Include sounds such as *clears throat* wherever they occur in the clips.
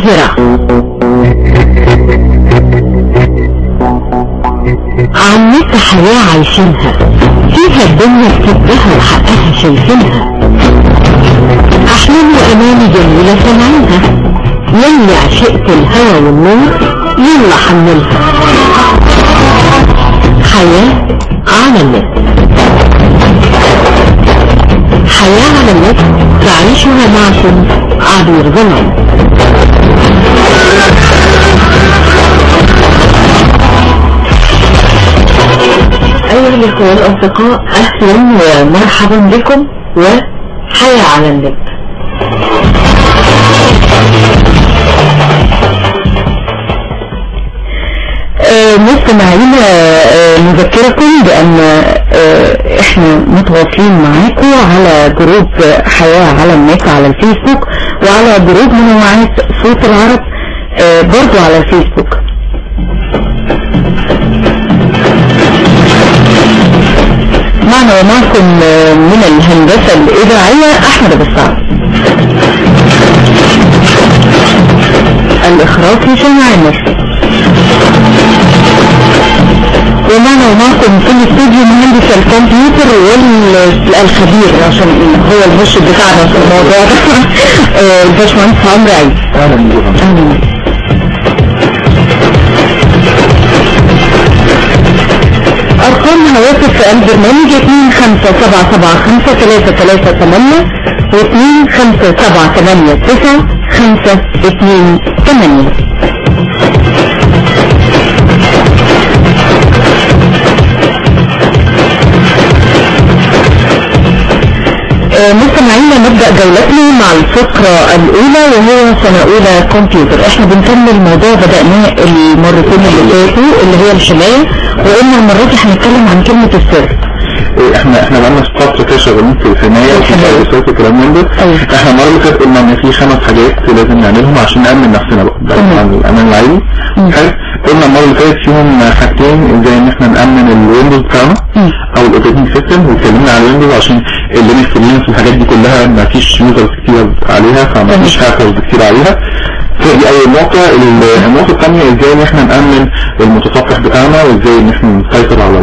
القاهرة عمتها حياة عايشينها. فيها الدنيا بتدها وحقها شايفينها. أحلام وأماني جميلة سمعينها. يلي عشقت الهوى والنور يلا حملها. حياة على النت حياة على النت تعيشها معكم عبير ظلام أيها الإخوة الأصدقاء أهلا ومرحبا بكم وحياة على النت. آه، مستمعينا آه، نذكركم بأن آه، إحنا متواصلين معاكم على group حياة على النت على الفيسبوك. وعلى group منوعات صوت العرب آه، برضو على الفيسبوك معنا ومعكم آه، من الهندسة الإذاعية أحمد أبو السعد. الإخراج هشام عامر ومعنا ومعكم في الاستوديو مهندس الكمبيوتر والخبير عشان هو المرشد بتاعنا في الموضوع ده. *laughs* آه، الباشمهندس عمرو عيد أهلا بك. أرقام هواتف في البرنامج 25775 و 25789 جولتنا مع الفقرة الأولى وهو سنة أولى كمبيوتر إحنا بنكمل موضوع بدأناه المرتين اللي فاتوا اللي هي الحماية وقلنا المرة دي هنتكلم عن كلمة السر إيه، إحنا إحنا بقالنا فتره كده شغالين في الحماية وفي. تدريسات وكلام من ده أيوة. إحنا المرة اللي فاتت قلنا إن في خمس حاجات لازم نعملهم عشان نأمن نفسنا بقى. عن الأمان العادي. حلو قلنا المرة اللي فاتت فيهم حاجتين إزاي إن إحنا نأمن الويندوز بتاعنا. أو ال operating system واتكلمنا على ال Windows عشان اللي مستخدمين في الحاجات دي كلها ما فيش users كتير عليها فما. فيش هاكرز كتير عليها. فدي أول نقطة. ال- النقطة الثانية إزاي إن إحنا نأمن المتصفح بتاعنا وإزاي إن إحنا نسيطر على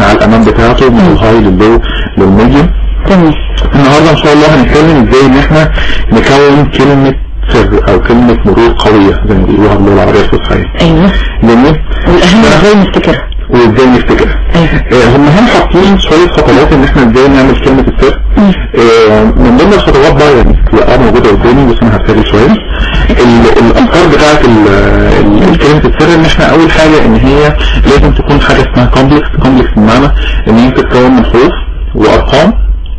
على الأمان بتاعته من ال high لل low لل medium. تمام. النهاردة إن شاء الله هنتكلم إزاي إن إحنا نكون كلمة سر أو كلمة مرور قوية زي ما بيقولوها باللغة العربية الفصحى أيوه. جميل والأهم إزاي نفتكرها؟ وازاي نفتكرها أيوه. آه، هم هم حاطين شوية خطوات إن إحنا إزاي نعمل كلمة السر. مم. آه، من ضمن الخطوات بقى يعني تلاقيها موجودة قدامي بس أنا هبتدي شوية. ال- الأفكار بتاعت كلمة السر إن إحنا أول حاجة إن هي لازم تكون حاجة اسمها complex complex بمعنى إن هي تتكون من حروف وأرقام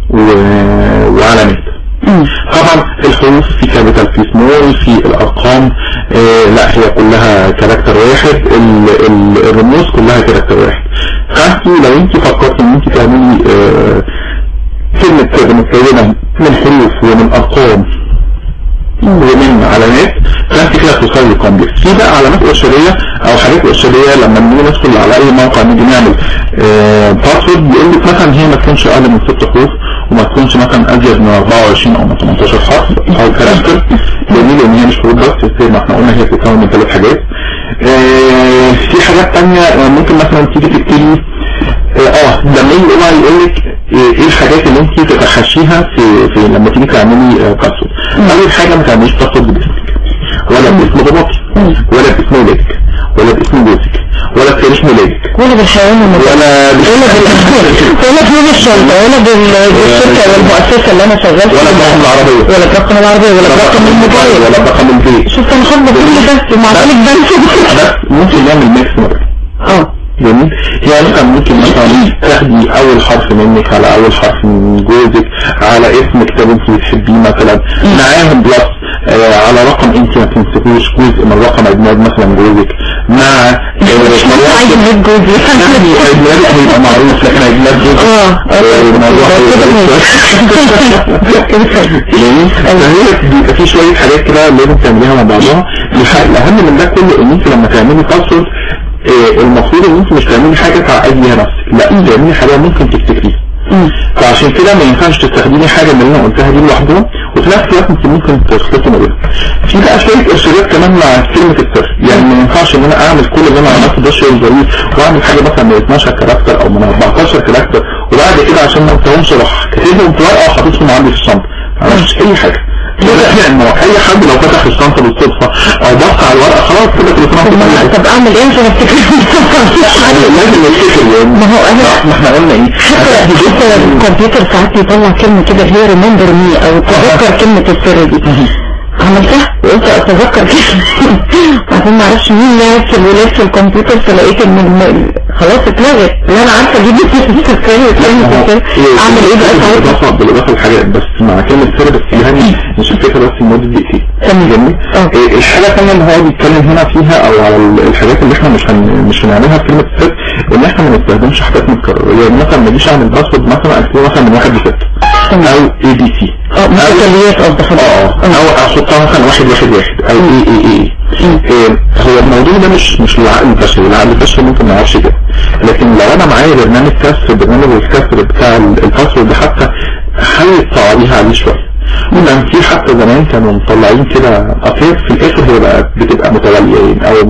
وعلامات. مم. طبعا الحروف في capital في سمول في الأرقام لا هي كلها character واحد. ال ال الرموز كلها character واحد. فانت لو أنت فكرت إن أنت تعملي آه كلمة سر متكونة من حروف ومن أرقام ومن علامات فأنت كده توصلي complex في بقى علامات ارشاديه أو حاجات ارشاديه لما نيجي ندخل على أي موقع نيجي نعمل password بيقول لك مثلا هي ما تكونش أقل من ست حروف وما تكونش مثلا ازيد من 24 أو من 18 حرف أو character. قلنا هي بتتكون من ثلاث حاجات. آه، في حاجات تانية آه، ممكن مثلا تيجي تكتبي آه آه، لما يجي يقول يقول لك إيه الحاجات اللي انت تتخشيها في, في لما تيجي تعملي password أول حاجة ما تعمليش password باسمك ولا باسم باباكي ولا باسم ولادك. ولا باسم جوزك ولا بتاريخ ميلادك ولا بالحيوان ولا ولا ولا بيوم الشرطة ولا بال- بالشركة والمؤسسة اللي أنا شغال ولا فيها برقم العربية. ولا برقم العربية ولا برقم الموبايل. ولا برقم البيت شوف أنا حاطة كل ده ومع ذلك بنسى بس ممكن نعمل mix آه. جميل. يعني مثلا ممكن مثلا تاخدي أول حرف منك على أول حرف من جوزك على اسم كتاب أنت بتحبيه مثلا. معاهم plus آه على رقم أنت ما تنسيهوش جزء من رقم ميلاد مثلا جوزك. مع نجيب جوزي يعني ميلادك هيبقى معروف لكن آه. آه، الموضوع *laughs* فهي بيبقى في شوية حاجات كده لازم تعمليها مع بعضها. الأهم من ده كله إن أنت لما تعملي password آه، المفروض إن أنت مش تعملي حاجة تعقدي بيها نفسك. لا تعملي حاجة ممكن تفتكريها. فعشان كده ما ينفعش تستخدمي حاجة من اللي أنا قلتها دي لوحدها وفي نفس الوقت انت ممكن تخلطوا ما بينهم في بقى شوية إرشادات كمان مع كلمة السر يعني ما ينفعش إن أنا أعمل كل اللي أنا عملته ده شيء ظريف وأعمل حاجة مثلا من 12 character أو من 14 character وبعد كده عشان ما انساهمش أروح كاتبهم في ورقة وحاططهم عندي في الشنطه ما أي حاجة. انه اي حد لو فتح الشنطة بالصدفة أو بص على الورقة خلاص كده طيب طب اعمل إيه؟ عشان افتكر لازم نفتكر يعني ما هو أنا ما إحنا قلنا إيه؟ حتى حتى الكمبيوتر ساعات يطلع كلمة كده هي ريمبر مي أو تذكر كلمة السر دي. عملتها؟ وقلت اتذكر كده بعدين *laughs* ما أعرفش مين في الولاد في الكمبيوتر فلقيت إن خلاص اتلغت. لا أنا عارفة أجيب السر كلمة السر أعمل إيه بقى؟ ساعتها بالاضافه بالاضافه لحاجات بس مع كلمة سر بس يعني مش الفكرة بس لمده دقيقتين تمام. إيه، الحاجة الثانية اللي هو بيتكلم هنا فيها أو على ال- الحاجات اللي إحنا مش هن... مش هنعملها في كلمة السر ان إحنا ما نستخدمش حاجات متكررة. يعني مثلا ما اجيش أعمل password مثلا أكتبه مثلا من واحد تمام. أو A B C آه متتاليات قصدك. آه أو أحطها مثلا واحد واحد واحد. أو A A A A، هو الموضوع ده مش مش للعقل البشري العقل البشري ممكن ما يعرفش كده. لكن لو أنا معايا برنامج كسر برنامج الكسر بتاع ال- الباسورد حتى حاول تصعبيها عليه شوية وكان في حتى زمان كانوا مطلعين كده اصل في الآخر هي بقى بتبقى متواليه يعني أو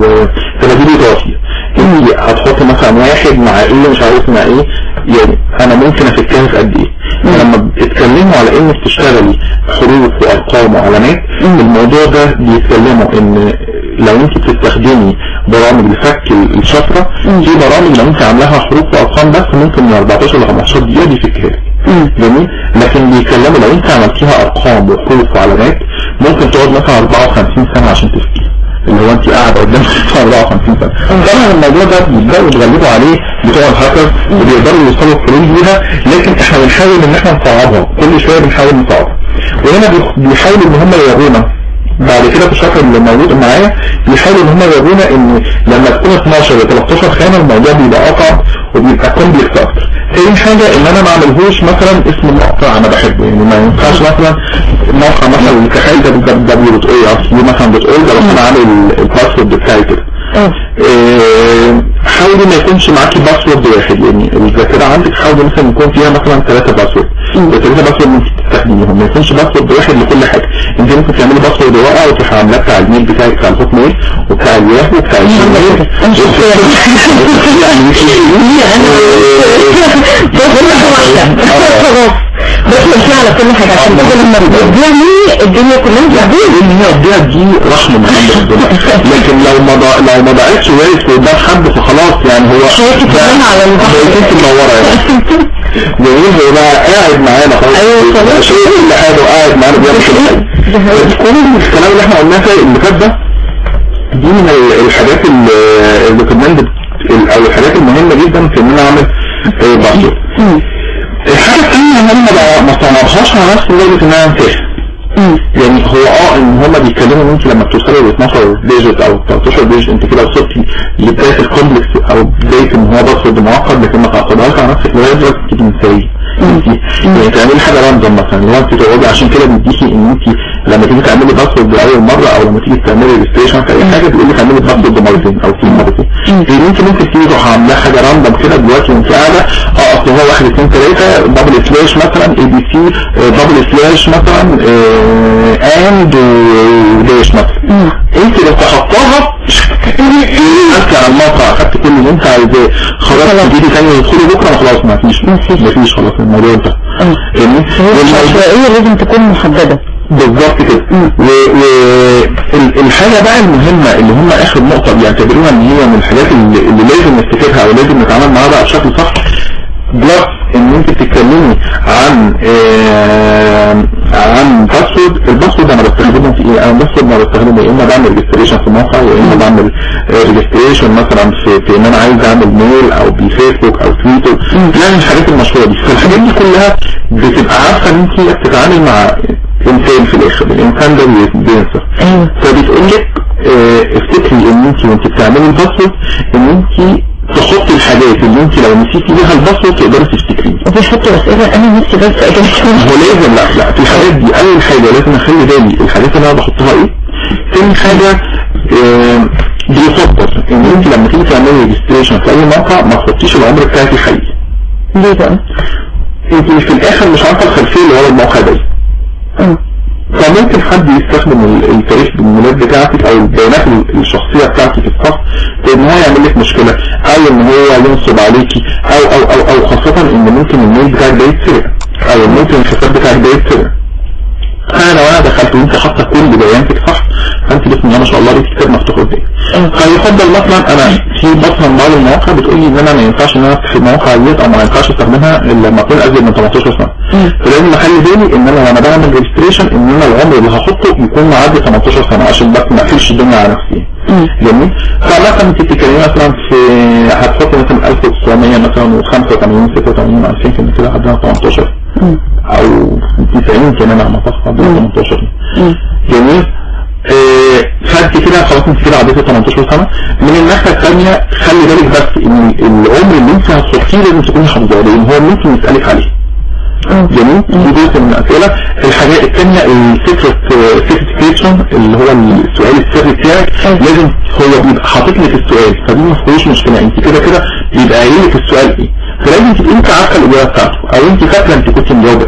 تباديل اضافي انت هتحط مثلا واحد مع إيه مش عارف مع إيه يعني أنا ممكن أفكها في قد إيه. لما بتتكلموا على إنك تشتغلي حروف وأرقام وعلامات الموضوع ده بيتكلموا إن لو أنت بتستخدمي برامج لفك الشفرة. في برامج لو انت عاملاها حروف وأرقام بس ممكن من 14 ل 15 دقيقة بيفكها لك. جميل. لكن بيتكلموا لو انت عملتيها أرقام وحروف وعلامات ممكن تقعد مثلا 54 سنة عشان تفكيها اللي هو انت قاعد قدام *laughs* 54 سنة. طبعا الموضوع ده بيبداوا يتغلبوا عليه بتوع الهاكر وبيقدروا يوصلوا الحلول ليها لكن إحنا بنحاول إن إحنا نصعبها. كل شوية بنحاول نصعبها. وهنا بيحاولوا إن هم يورونا بعد كده في الشرح اللي موجود معايا بيحاولوا إن هم يورونا إن لما تكون 12 ل 13 خانة الموضوع بيبقى اصعب وبيبقى complex أكتر. تاني حاجة إن أنا ما أعملهوش مثلا اسم الموقع أنا بحبه. يعني ما ينفعش مثلا موقع مثلا كحاجه www.org مثلا dot org لو أنا عامل ال password بتاعي كده. آه إيه، حاولي ما يكونش معاكي password واحد. يعني الذاكره عندك حاولي مثلا يكون فيها مثلا ثلاثة password الثلاثه password تستخدميهم ما يكونش password واحد لكل حاجة. انت ممكن تعملي password ورقة وتروحي عاملاه بتاع ال mail بتاعك بتاع الهوت ميل وبتاع الياهو وبتاع الجيميل بس مش على كل حاجة عشان كده لما بتديني الدنيا كلها بتديني لأن هي الدنيا دي رحمه من عند ربنا لكن لو ما لو ما ضاعتش واقف قدام حد فخلاص يعني هو حياتي كلها على البحر. منوره يعني جميل هو بقى قاعد معانا خلاص أيوة خلاص. شايف كل حاجة وقاعد معانا بيعمل كل حاجة ده حقيقي. بس كل الكلام اللي إحنا قلناه في اللي فات ده دي من ال- الحاجات ال recommended أو الحاجات المهمه جدا في ان أنا اعمل password الحاجة الثانية ان أنا ما- صنعهاش على نفسي لدرجه ان أنا انساها يعني هو آه إن هما بيتكلموا ان انت لما بتوصلي ل 12 digit أو 13 ديجيت أنت كده وصلتي لبداية ال complex أو بداية إن هو password معقد لكن ما تعقدهاش على نفسك لغايه دلوقتي أنت يعني تعملي حاجة random مثلا لو أنت تقعدي عشان كده بيديكي إن أنت لما تيجي تعملي password لاول مرة أو لما تيجي تعملي registration في أي حاجة بيقول لك اعملي password مرتين أو في مرتين. ان انت ممكن تيجي تروح عامله حاجة random كده دلوقتي وانت قاعدة آه أصل هو 1 2 3 double slash مثلا ABC double slash مثلا and وداش مثلا. أنت لو تحطها انت على الموقع أخدت كل اللي أنت عايزاه. خلاص. تجيبي تاني وتدخلي بكرة خلاص ما فيش. ما فيش. خلاص الموضوع والموضوع- العشوائية لازم تكون محددة. بالظبط كده. والحاجة بقى المهمة اللي هم آخر نقطة بيعتبروها إن هي من الحاجات اللي, لازم نفتكرها أو لازم نتعامل معاها بقى بشكل صح. بلس إن أنت تتكلمي عن آه عن password ال password أنا بستخدمه في إيه؟ أنا ال password أنا بستخدمه يا إما بعمل registration في موقع يا إما بعمل registration مثلا في, في إن أنا عايز أعمل mail أو بفيسبوك أو تويتر. يعني الحاجات المشهورة دي. فالحاجات دي كلها بتبقى عارفة إن أنت بتتعامل مع انسان في الآخر الانسان ده بينسى أيوه فبتقول لك آه افتكري ان انت وانت بتعملي ال password ان انت تحطي الحاجات اللي انت لو نسيتي بيها ال password تقدري تفتكريها وبيحطوا اسئلة أنا نفسي بس اجابتهم هو لازم لا لا في الحاجات دي اول حاجة لازم اخلي بالي الحاجات اللي أنا بحطها إيه تاني حاجة آه بيفضل ان انت لما تيجي تعملي registration في اي موقع ما تحطيش العمر بتاعك الحقيقي ليه بقى؟ انت في الآخر مش عارفه الخلفيه اللي ورا الموقع ده آه ممكن حد يستخدم ال- التاريخ الميلاد بتاعتك أو البيانات ال- الشخصية بتاعتك في الصف في هو يعمل لك مشكلة أو إن هو ينصب عليكي أو أو أو أو خاصة إن ممكن ال mail بتاعك ده يتسرق أو ممكن الحساب بتاعك ده يتسرق. أنا لو أنا دخلت وأنت حاطة كل بياناتك صح فأنت بسم الله ما شاء الله ليك كتاب مفتوح قدامي. فيفضل مثلا أنا في مثلا بعض المواقع بتقول لي إن أنا ما ينفعش إن أنا أفتح المواقع ديت أو ما ينفعش أستخدمها إلا لما اكون أزيد من 18 سنة. فلازم أخلي بالي إن أنا وأنا بعمل ريجستريشن إن أنا العمر اللي هحطه يكون معدي 18 سنة عشان بس ما أقفلش الدنيا على نفسي. جميل. فمثلا أنت بتتكلمي مثلا في هتحطي مثلا 1900 مثلا و85 86 2000 كده عندنا 18 أو 90 كمان على ما صح عندنا 18 جميل. آه، فانت كده خلاص انت كده عديتي 18 سنة. من الناحية الثانية خلي بالك بس إن العمر اللي أنت هتحطيه لازم تكوني حافظاه لأن هو ممكن يسألك عليه. جميل؟ دي جزء من الأسئلة. الحاجة الثانية الفكرة سيرتيفيكيشن اللي هو السؤال السري بتاعك. لازم هو بيبقى حاطط لك السؤال. فدي ما فيهوش مشكلة أنت كده كده بيبقى قايل لك السؤال إيه؟ فلازم انت عارفة الإجابة بتاعته أو انت فاكرة انت كنت مجاوبة.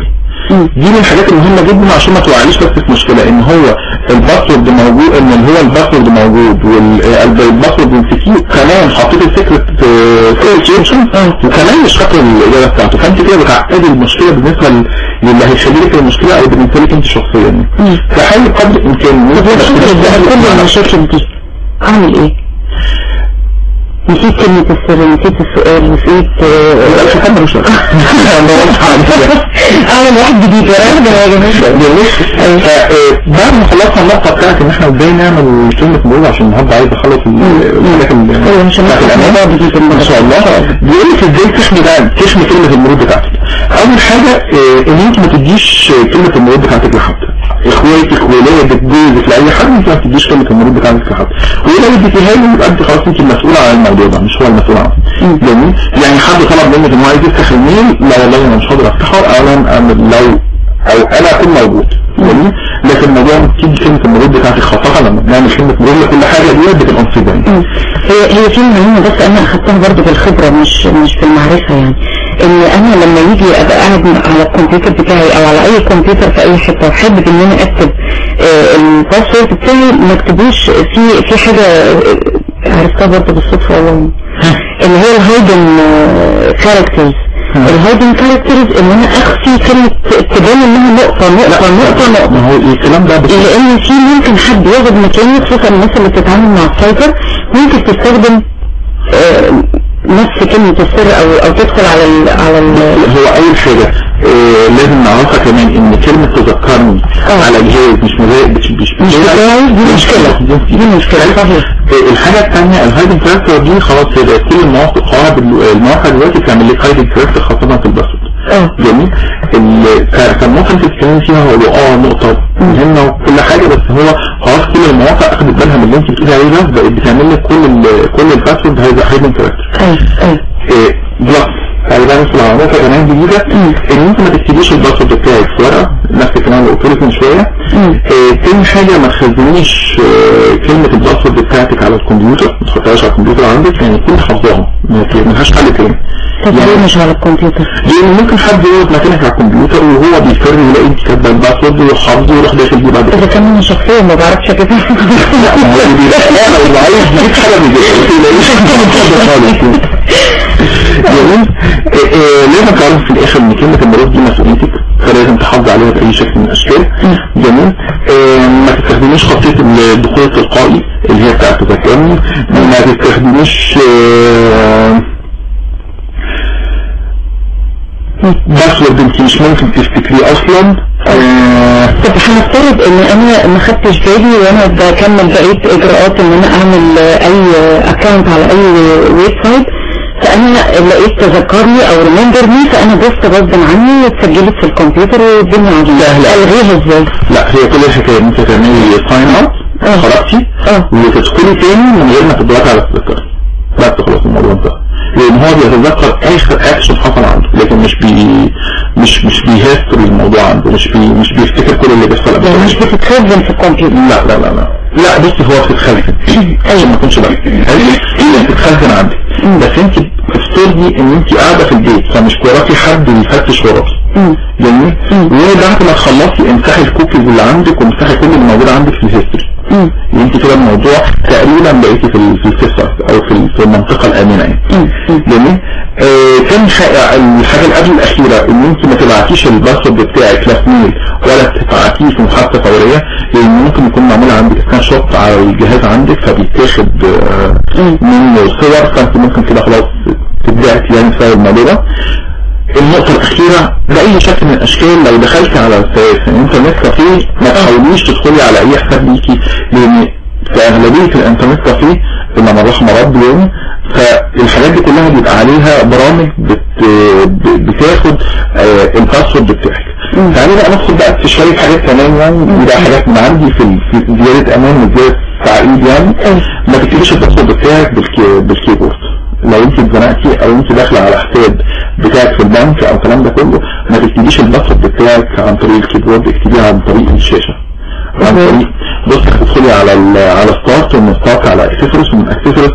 دي من الحاجات المهمة جدا عشان ما توقعنيش بس في مشكلة إن هو الباسورد موجود إن اللي هو الباسورد موجود والباسورد والسكيو كمان حطيت الفكرة سيرشن وكمان مش فاكر الإجابة بتاعته. فأنت كده بتعقدي المشكلة بالنسبة ل- للي هيحل لك المشكلة أو بالنسبة لك أنت شخصيا. فحاول قدر الإمكان ان انت كل المشاكل دي أعمل إيه؟ نسيت كلمة السر نسيت السؤال نسيت مش مش *laughs* اعمل واحد جديد ورايا يا جماعة بعد ما خلصنا النقطة بتاعت إن إحنا إزاي نعمل كلمة مرور عشان النهارده عايز أخلص مش هناخد موضوع جديد ما شاء الله. بيقول لك إزاي تحمي بقى تحمي كلمة المرور بتاعتك. أول حاجة آه، إن أنت ما تديش كلمة المرور بتاعتك لحد. اخواتك ولادك جوزك لأي حد انت ما تديش كلمة المرور بتاعتك لحد ولو اديتيها له يبقى انت خلاص انت المسؤولة عن الموضوع ده مش هو المسؤول عنه. جميل؟ يعني حد طلب منك ان هو عايز يفتح الميل لا والله أنا مش هقدر أفتحه أنا لو أو أنا أكون موجود. جميل؟ لكن الموضوع تيجي كلمة المرور بتاعتك خاصة لما بنعمل كلمة مرور لكل حاجة دي بتبقى يعني هي هي كلمة مهمة بس أنا اخدتها برضو بالخبرة مش مش بالمعرفة يعني. ان أنا لما يجي أبقى قاعد على الكمبيوتر بتاعي أو على أي كمبيوتر في أي حتة وحابب إن أنا أكتب آه، ال password بتاعي ما أكتبوش في في حاجة آه، عرفتها برضو بالصدفة والله. اللي هي ال hidden characters ال hidden characters إن أنا أخفي كلمة تبان إنها نقطة نقطة نقطة نقطة. ما هو الكلام ده لأن في ممكن حد ياخد مكاني خصوصا الناس اللي بتتعامل مع السايبر ممكن تستخدم آه، نفس كلمة السر أو أو تدخل على ال على ال هو اول حاجة آه لازم نعرفها كمان إن كلمة تذكرني آه. على جهاز مش مزاج مش مش مش دي مشكلة. دي مشكلة صحيح. آه، الحاجة الثانية ال hiding character دي خلاص هي بقت كل المواقع المواقع دلوقتي بتعمل لك hiding character خاصة في ال password. آه. جميل. ال- ك- كان ممكن تتكلم فيها هو آه نقطة مهمة وكل حاجة بس هو خلاص كل المواقع أخدت بالها من اللي انت بتقولي عليه ده بقت بتعمل لك كل ال- كل ال password هذا hiding character أيوه أيوه. إيه، plus خلي بالك مثلا على نقطة كمان جديدة. إن انت ما تكتبيش ال password بتاعك في ورقة نفس الكلام اللي قلت لك من شوية. إيه، تاني حاجة ما تخزنيش آه، كلمة ال password بتاعتك على الكمبيوتر ما تحطهاش على الكمبيوتر عندك يعني تكون حافظاها ما ملهاش حل تاني. طب ليه مش على الكمبيوتر؟ لأن ممكن حد يقعد مكانك على الكمبيوتر وهو بيفر يلاقي انت كاتبه ال password ويروح حافظه ويروح داخل بيه بعد. كده أنا شخصيا ما بعرفش كده *laughs* لا ما هو أنا اللي عايز يجيب حاجة ما خالص. جميل إيه، لازم تعرف في الآخر إن كلمة المرض دي مسؤوليتك. فلازم تحافظ عليها بأي شكل من الأشكال. جميل إيه، ما تستخدميش خاصيه الدخول التلقائي اللي هي بتاعت تذكرني ما تستخدميش آه، باسورد انت مش ممكن تفتكريه أصلا. آه، طب هنفترض إن أنا ما خدتش بالي وأنا بكمل بقية إجراءات إن أنا أعمل آه، أي account على أي website فأنا لقيت تذكرني أو reminder me فأنا دوست غصب عني واتسجلت في الكمبيوتر والدنيا عظيمة سهلة. ألغيها إزاي لا هي كل الحكاية إن أنت تعملي sign out آه. خرجتي آه. وتدخلي تاني من غير ما تضغطي على التذكرة بس خلاص الموضوع انتهى لأن هو بيتذكر آخر اكشن حصل عنده لكن مش بي مش مش بيهستر الموضوع عنده مش بي مش بيفتكر كل اللي بيحصل يعني. مش بتتخزن في الكمبيوتر لا لا لا لا لا بصي هو بتتخزن عشان *clears throat* ما اكونش بقى. هي بتتخزن عندك؟ بس أنت افترضي إن أنت قاعدة في البيت فمش وراكي حد بيفتش وراكي. جميل. وبعد ما تخلصي امسحي الكوكيز اللي عندك وامسحي كل اللي موجود عندك في ال history؟ مم. أنت كده الموضوع تقريبا بقيتي في في أو في ال- في المنطقة الآمنة يعني. جميل؟ كان شائع الحاجة اللي قبل الأخيرة إن أنت ما تبعتيش ال password بتاعك لا في mail ولا تبعتيه في محادثه فورية لأن ممكن يكون معمول عندك screenshot على الجهاز عندك فبيتاخد آه مم. منه صور فأنت ممكن كده خلاص تبدأت يعني بسبب الموضوع ده النقطة الأخيرة بأي شكل من الأشكال لو دخلت على الإنترنت كافيه ما تحاوليش تدخلي على أي حساب ليكي لأن في أغلبية الإنترنت كافيه من رحم ربي يعني فالحاجات دي كلها بيبقى عليها برامج بت بتاخد آه، ال password بتاعك تعالي بقى ندخل بقى في شوية حاجات كمان يعني. ده حاجات من عندي في زيادة أمان وزيادة تعقيد يعني. ما تكتبيش ال password بتاعك بال key- بال keyboard. لو انت اتزنقتي أو انت داخلة على حساب بتاعك في البنك أو الكلام ده كله ما تكتبيش ال password بتاعك عن طريق ال keyboard اكتبيه عن طريق الشاشة. بص هتدخلي على على start ومن start على اكسسوارز ومن اكسسوارز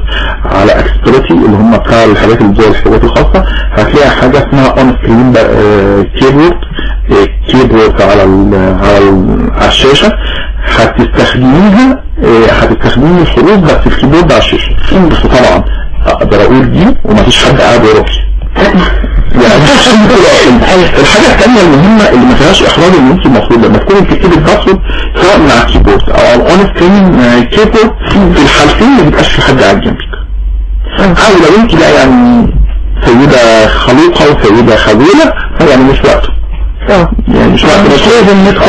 على accessibility اللي هم بتاع الحاجات اللي زي الحسابات الخاصة. هتلاقي حاجة اسمها on-screen keyboard keyboard على ال على ال على الشاشة. هتستخدميها آه، هتستخدمي الحروف بس ال keyboard على الشاشة. بس طبعا أقدر أقول دي ومفيش حد قاعد وراكي. يعني الحاجة الثانية المهمة اللي ما فيهاش إحراج إن أنت المفروض لما تكوني بتكتبي ال password سواء من على ال keyboard أو على ال on-screen keyboard في الحالتين ما بيبقاش في حد قاعد جنبك. أو لو أنت بقى يعني سيدة خلوقة وسيدة خجولة فيعني مش وقته. آه. يعني مش لازم ندخل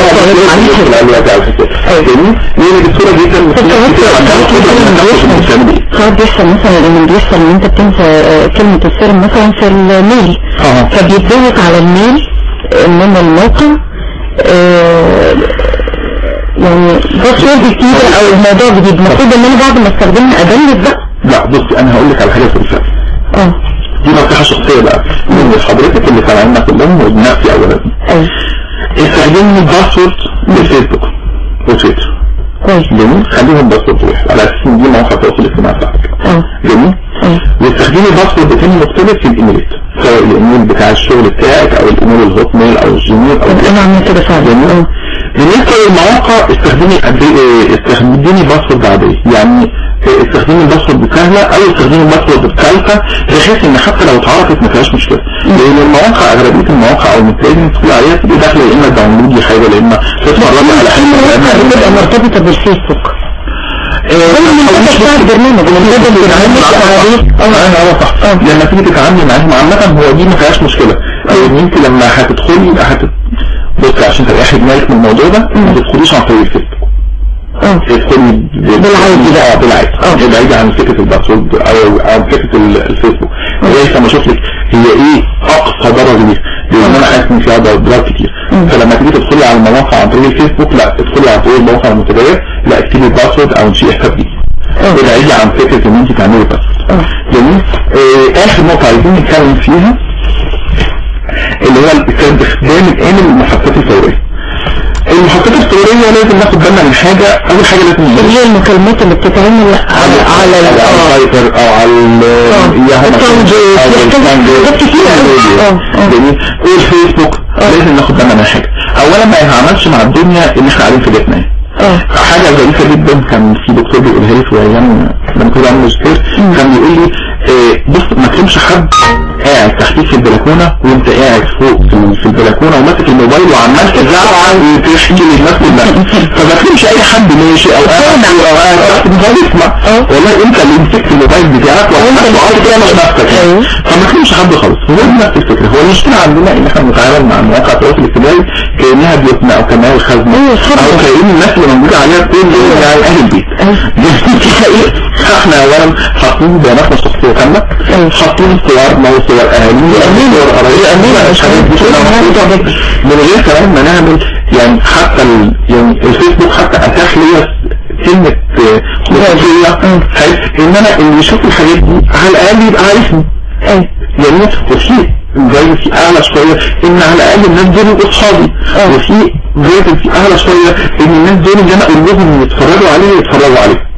ساعات بيحصل مثلا إن بيحصل إن أنت بتنسى آه، كلمة السر مثلا في ال mail. آه. فبيتبعت على ال mail آه، من الموقع. آه، يعني password جديدة أو الموضوع جديد. المفروض إن أنا بعد ما استخدمها delete بقى. لا بصي أنا هقول لك على حاجة في آه. دي نصيحة شخصية بقى. من حضرتك اللي سامعيننا كلهم وبنفسي اولا استخدمي ال password للفيسبوك وتويتر. كويس. جميل. خليهم password واحد. على أساس إن دي مواقع التواصل الاجتماعي بتاعتك. أه. جميل. أه. واستخدمي password تاني مختلف في الإيميلات. سواء الإيميل بتاع الشغل بتاعك أو الإيميل ال Hotmail أو ال Gmail أو أنا عامل كده فعلا. جميل. أه. بالنسبة للمواقع استخدمي إيه استخدمي password عادية. يعني استخدمي ال password سهلة أو استخدمي ال password ثالثة بحيث إن حتى لو اتعرفت ما فيهاش مشكلة. لأن المواقع أغلبية المواقع أو المتلاقين تقول عليها تبقى داخلة يا إما download حاجة يا إما تتفرجي على حاجة بتبقى مرتبطة بالفيسبوك. آه، اللي صح لما تيجي تتعاملي معاهم عامة هو دي ما فيهاش مشكلة. لأن انت لما هتدخلي هت بصي عشان تريحي دماغك من الموضوع ده ما تدخليش عن طريق الفيسبوك. آه. تدخلي بالعادي بقى بالعادي آه. بعيد عن فكرة ال password أو فكرة ال- الفيسبوك. لغاية لما أشوف لك هي إيه أقصى درجة ليها لأن أنا حاسس إن فيها ضربات كتير. فلما تيجي تدخلي على المواقع عن طريق الفيسبوك لا ادخلي عن طريق المواقع المتداولة لا اكتبي ال password أو انشئي حساب جديد. ابعدي عن فكرة إن أنت تعملي باسورد. جميل. آه، آخر نقطة عايزين نتكلم فيها اللي هو استخدام الآمن للمحطات الفورية. المحطات الفورية لازم ناخد بالنا من حاجة أول حاجة لازم اللي هي المكالمات اللي بتتعمل على على ال- على الفايبر أو على ال. الترانزيت. أو الترانزيت. حاجات كتير قوي. آه. آه. جميل والفيسبوك لازم ناخد بالنا من حاجة اولا ما يتعاملش مع الدنيا اللي إحنا قاعدين في بيتنا حاجة ظريفة جدا كان في دكتور بيقولها لي في أيام لما كنت بعمل ماجستير كان بيقول لي آه، بص ما تلومش حد قاعد تحتيك في البلكونة وانت قاعد فوق في ال- في البلكونة وماسك الموبايل وعمال تزعق وتحكي للناس كلها *laughs* فما تلومش أي حد ماشي أو قاعد أو قاعد تحت الموبايل يسمع والله انت اللي مسكت الموبايل بتاعك وانت قاعد تعمل نفسك. يعني. فما تلومش حد خالص. هو نفس الفكرة. هو المشكلة عندنا إن إحنا بنتعامل مع مواقع التواصل الاجتماعي كأنها بيوتنا أو كأنها الخزنة طبعا. أو كأن الناس اللي موجودة عليها كل *laughs* يعني أهل البيت. إحنا اولا حاطين بياناتنا الشخصية. أيوه. حاطين صورنا وصور اهالينا وصور قرايبنا الحاجات دي كلها محطوطة من غير كمان ما نعمل. يعني حتى. يعني الفيسبوك حتى أتاح ليا آه، خصوصية. بحيث إن أنا اللي يشوف الحاجات دي على الأقل يبقى عارفني. أيوه يعني وفي زي في أعلى شوية إن على الأقل الناس دول أصحابي. آه. وفي زي في أعلى شوية إن الناس دول اللي أنا أقول لهم يتفرجوا عليه يتفرجوا عليه.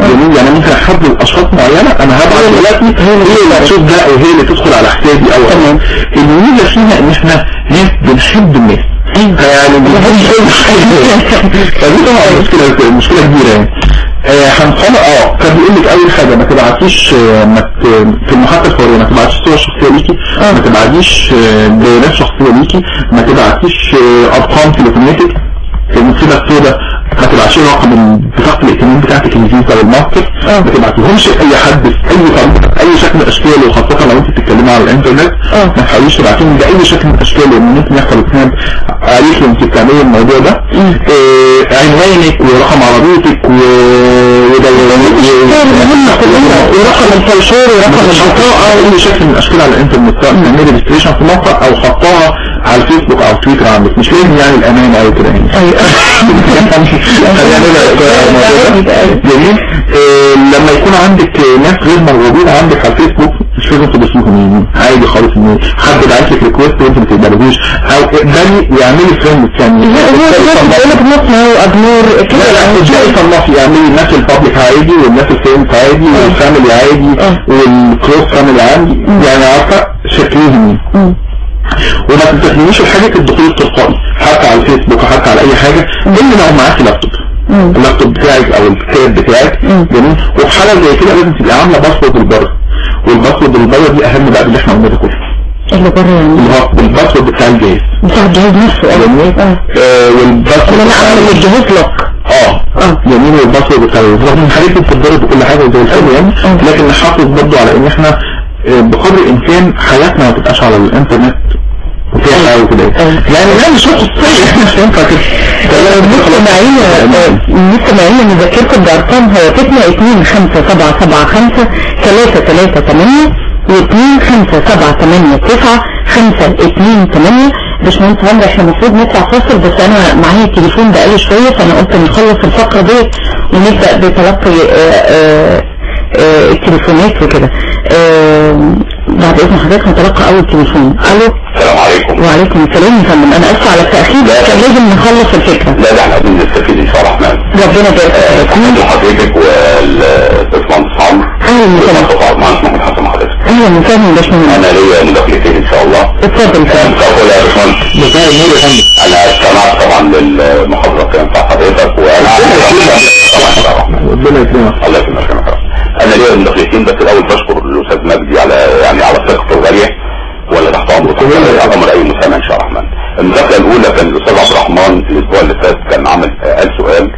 جميل يعني ممكن احدد أشخاص معينة أنا هبعت دلوقتي هي اللي هي اللي بتتصرف. تشوف ده وهي اللي تدخل على حسابي أو تمام. الميزة فيها إن إحنا ناس بنحب الناس. يعني بنحب فدي *laughs* طبعا مشكلة مشكلة كبيرة يعني. آه، هنخلق آه كان بيقول لك أول حاجة ما تبعتيش آه، في المحطة الفورية ما تبعتيش صور شخصية ليكي آه. ما تبعتيش بيانات شخصية ليكي ما تبعتيش أرقام تليفوناتك. المصيبه السوداء ما تبعتش رقم بطاقه الائتمان بتاعتك الفيزا والماستر آه. ما تبعتيهمش أي حد في أي طريقه أي شكل من الاشكال وخاصة لو أنت بتتكلمي على الإنترنت آه. ما تحاوليش تبعتيهم بأي شكل من الاشكال لأن ممكن يحصل سناب عليك وأنت بتعملي الموضوع ده. آه، عنوانك ورقم عربيتك و ورقم الفلشور ورقم البطاقة أي شكل من الاشكال على الإنترنت سواء تعملي ريجستريشن في موقع أو حطها على الفيسبوك أو تويتر عندك. مش لازم يعني الأمان أو كده يعني. *laughs* الموضوع ده. جميل. آه، لما يكون عندك ناس غير مرغوبين عندك على الفيسبوك مش لازم تضيفوهم يعني. عادي خالص إن حد بعت لك ريكوست وأنت ما تقبلوش أو اقبلي واعملي فريند ثاني هو بيقول لك مصنع وأجنور لا كده لا يعني. إزاي صنفي اعملي الناس البابليك عادي والناس الفريند عادي والفاميلي عادي آه. والكلوز فاميلي عادي. يعني عارفة شكلهم مم. وما تستخدميش الحاجة الدخول التلقائي. حتى على الفيسبوك وحتى على أي حاجة. الا لو معاكي لابتوب. اللابتوب. بتاعك أو الكتاب بتاعك. جميل. وفي حالة زي كده لازم تبقى عاملة password البره وال password البره دي أهم بقى اللي إحنا قلنا ده كله. اللي بره يعني. اللي هو ال password بتاع الجهاز. بتاع الجهاز نفسه. جميل. آه. آه، وال password اللي أنا اعمل الجهاز. lock آه. آه. جميل. وال password بتاع رغم إن الحاجات دي بتتضرب بكل حاجة زي الفل يعني آه. لكن نحافظ برضه على إن إحنا آه، بقدر الإمكان حياتنا ما تبقاش على الإنترنت. وفيها حاجة وكده آه. يعني لا مش خصوصية *laughs* مش ينفع كده. مستمعينا مستمعينا نذكركم بأرقام هواتفنا 2 5 7 7 5 3 3 8 و 2 5 7 8 9 5 2 8 باشمهندس عمرو إحنا المفروض نطلع فاصل بس أنا معايا التليفون بقالي شوية فأنا قلت نخلص الفقرة دي ونبدأ بتلقي آه، آه، آه، التليفونات وكده. آه، بعد إذن حضرتك نتلقى أول تليفون. ألو؟ السلام عليكم. وعليكم السلام يا فندم أنا اسفه على التأخير كان لازم نخلص الفكرة. لا ده إحنا عايزين نستفيد إن شاء الله. الرحمن ربنا يبارك فيك. تحياتي لحضرتك والباشمهندس عمرو. أهلا وسهلا. والباشمهندس محمد حسن حضرتك. أهلا وسهلا يا باشمهندس. أنا ليا مداخلتين إن شاء الله. اتفضل يا باشمهندس. مساء النور يا فندم أنا استمعت طبعا للمحاضره كانت بتاع حضرتك وأنا طبعا ان شاء الله الرحمن ربنا يكرمك الله يكرمك يا محمد أنا ليا مداخلتين بس الأول بشكر الاستاذ مجدي على يعني على ثقته الغاليه ولا تحت امره تحت أمر اي مسامع ان شاء الله الرحمن المداخله الأولى كان الأستاذ عبد الرحمن الأسبوع اللي فات كان عمل قال سؤال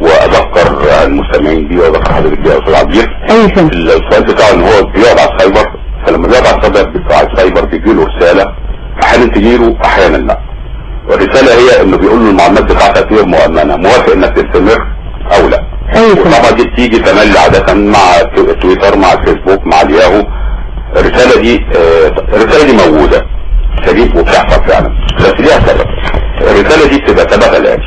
وأذكر المستمعين بيه وأذكر حضرتك بيه يا أستاذ عبير اي فندم السؤال بتاعه إن هو بيقعد على السايبر فلما بيقعد على السايبر بتاع السايبر بيجي له رسالة أحيانا تجيله أحيانا لأ. والرسالة هي إنه بيقول له المعلومات بتاعتك غير مؤمنه موافق إنك تستمر أو لأ. فندم طبعا دي بتيجي تملي عادة مع تويتر مع الفيسبوك مع الياهو. الرسالة دي آه، الرسالة دي موجودة شديد وبتحصل فعلا بس ليها سبب الرسالة دي بتبقى سببها الآتي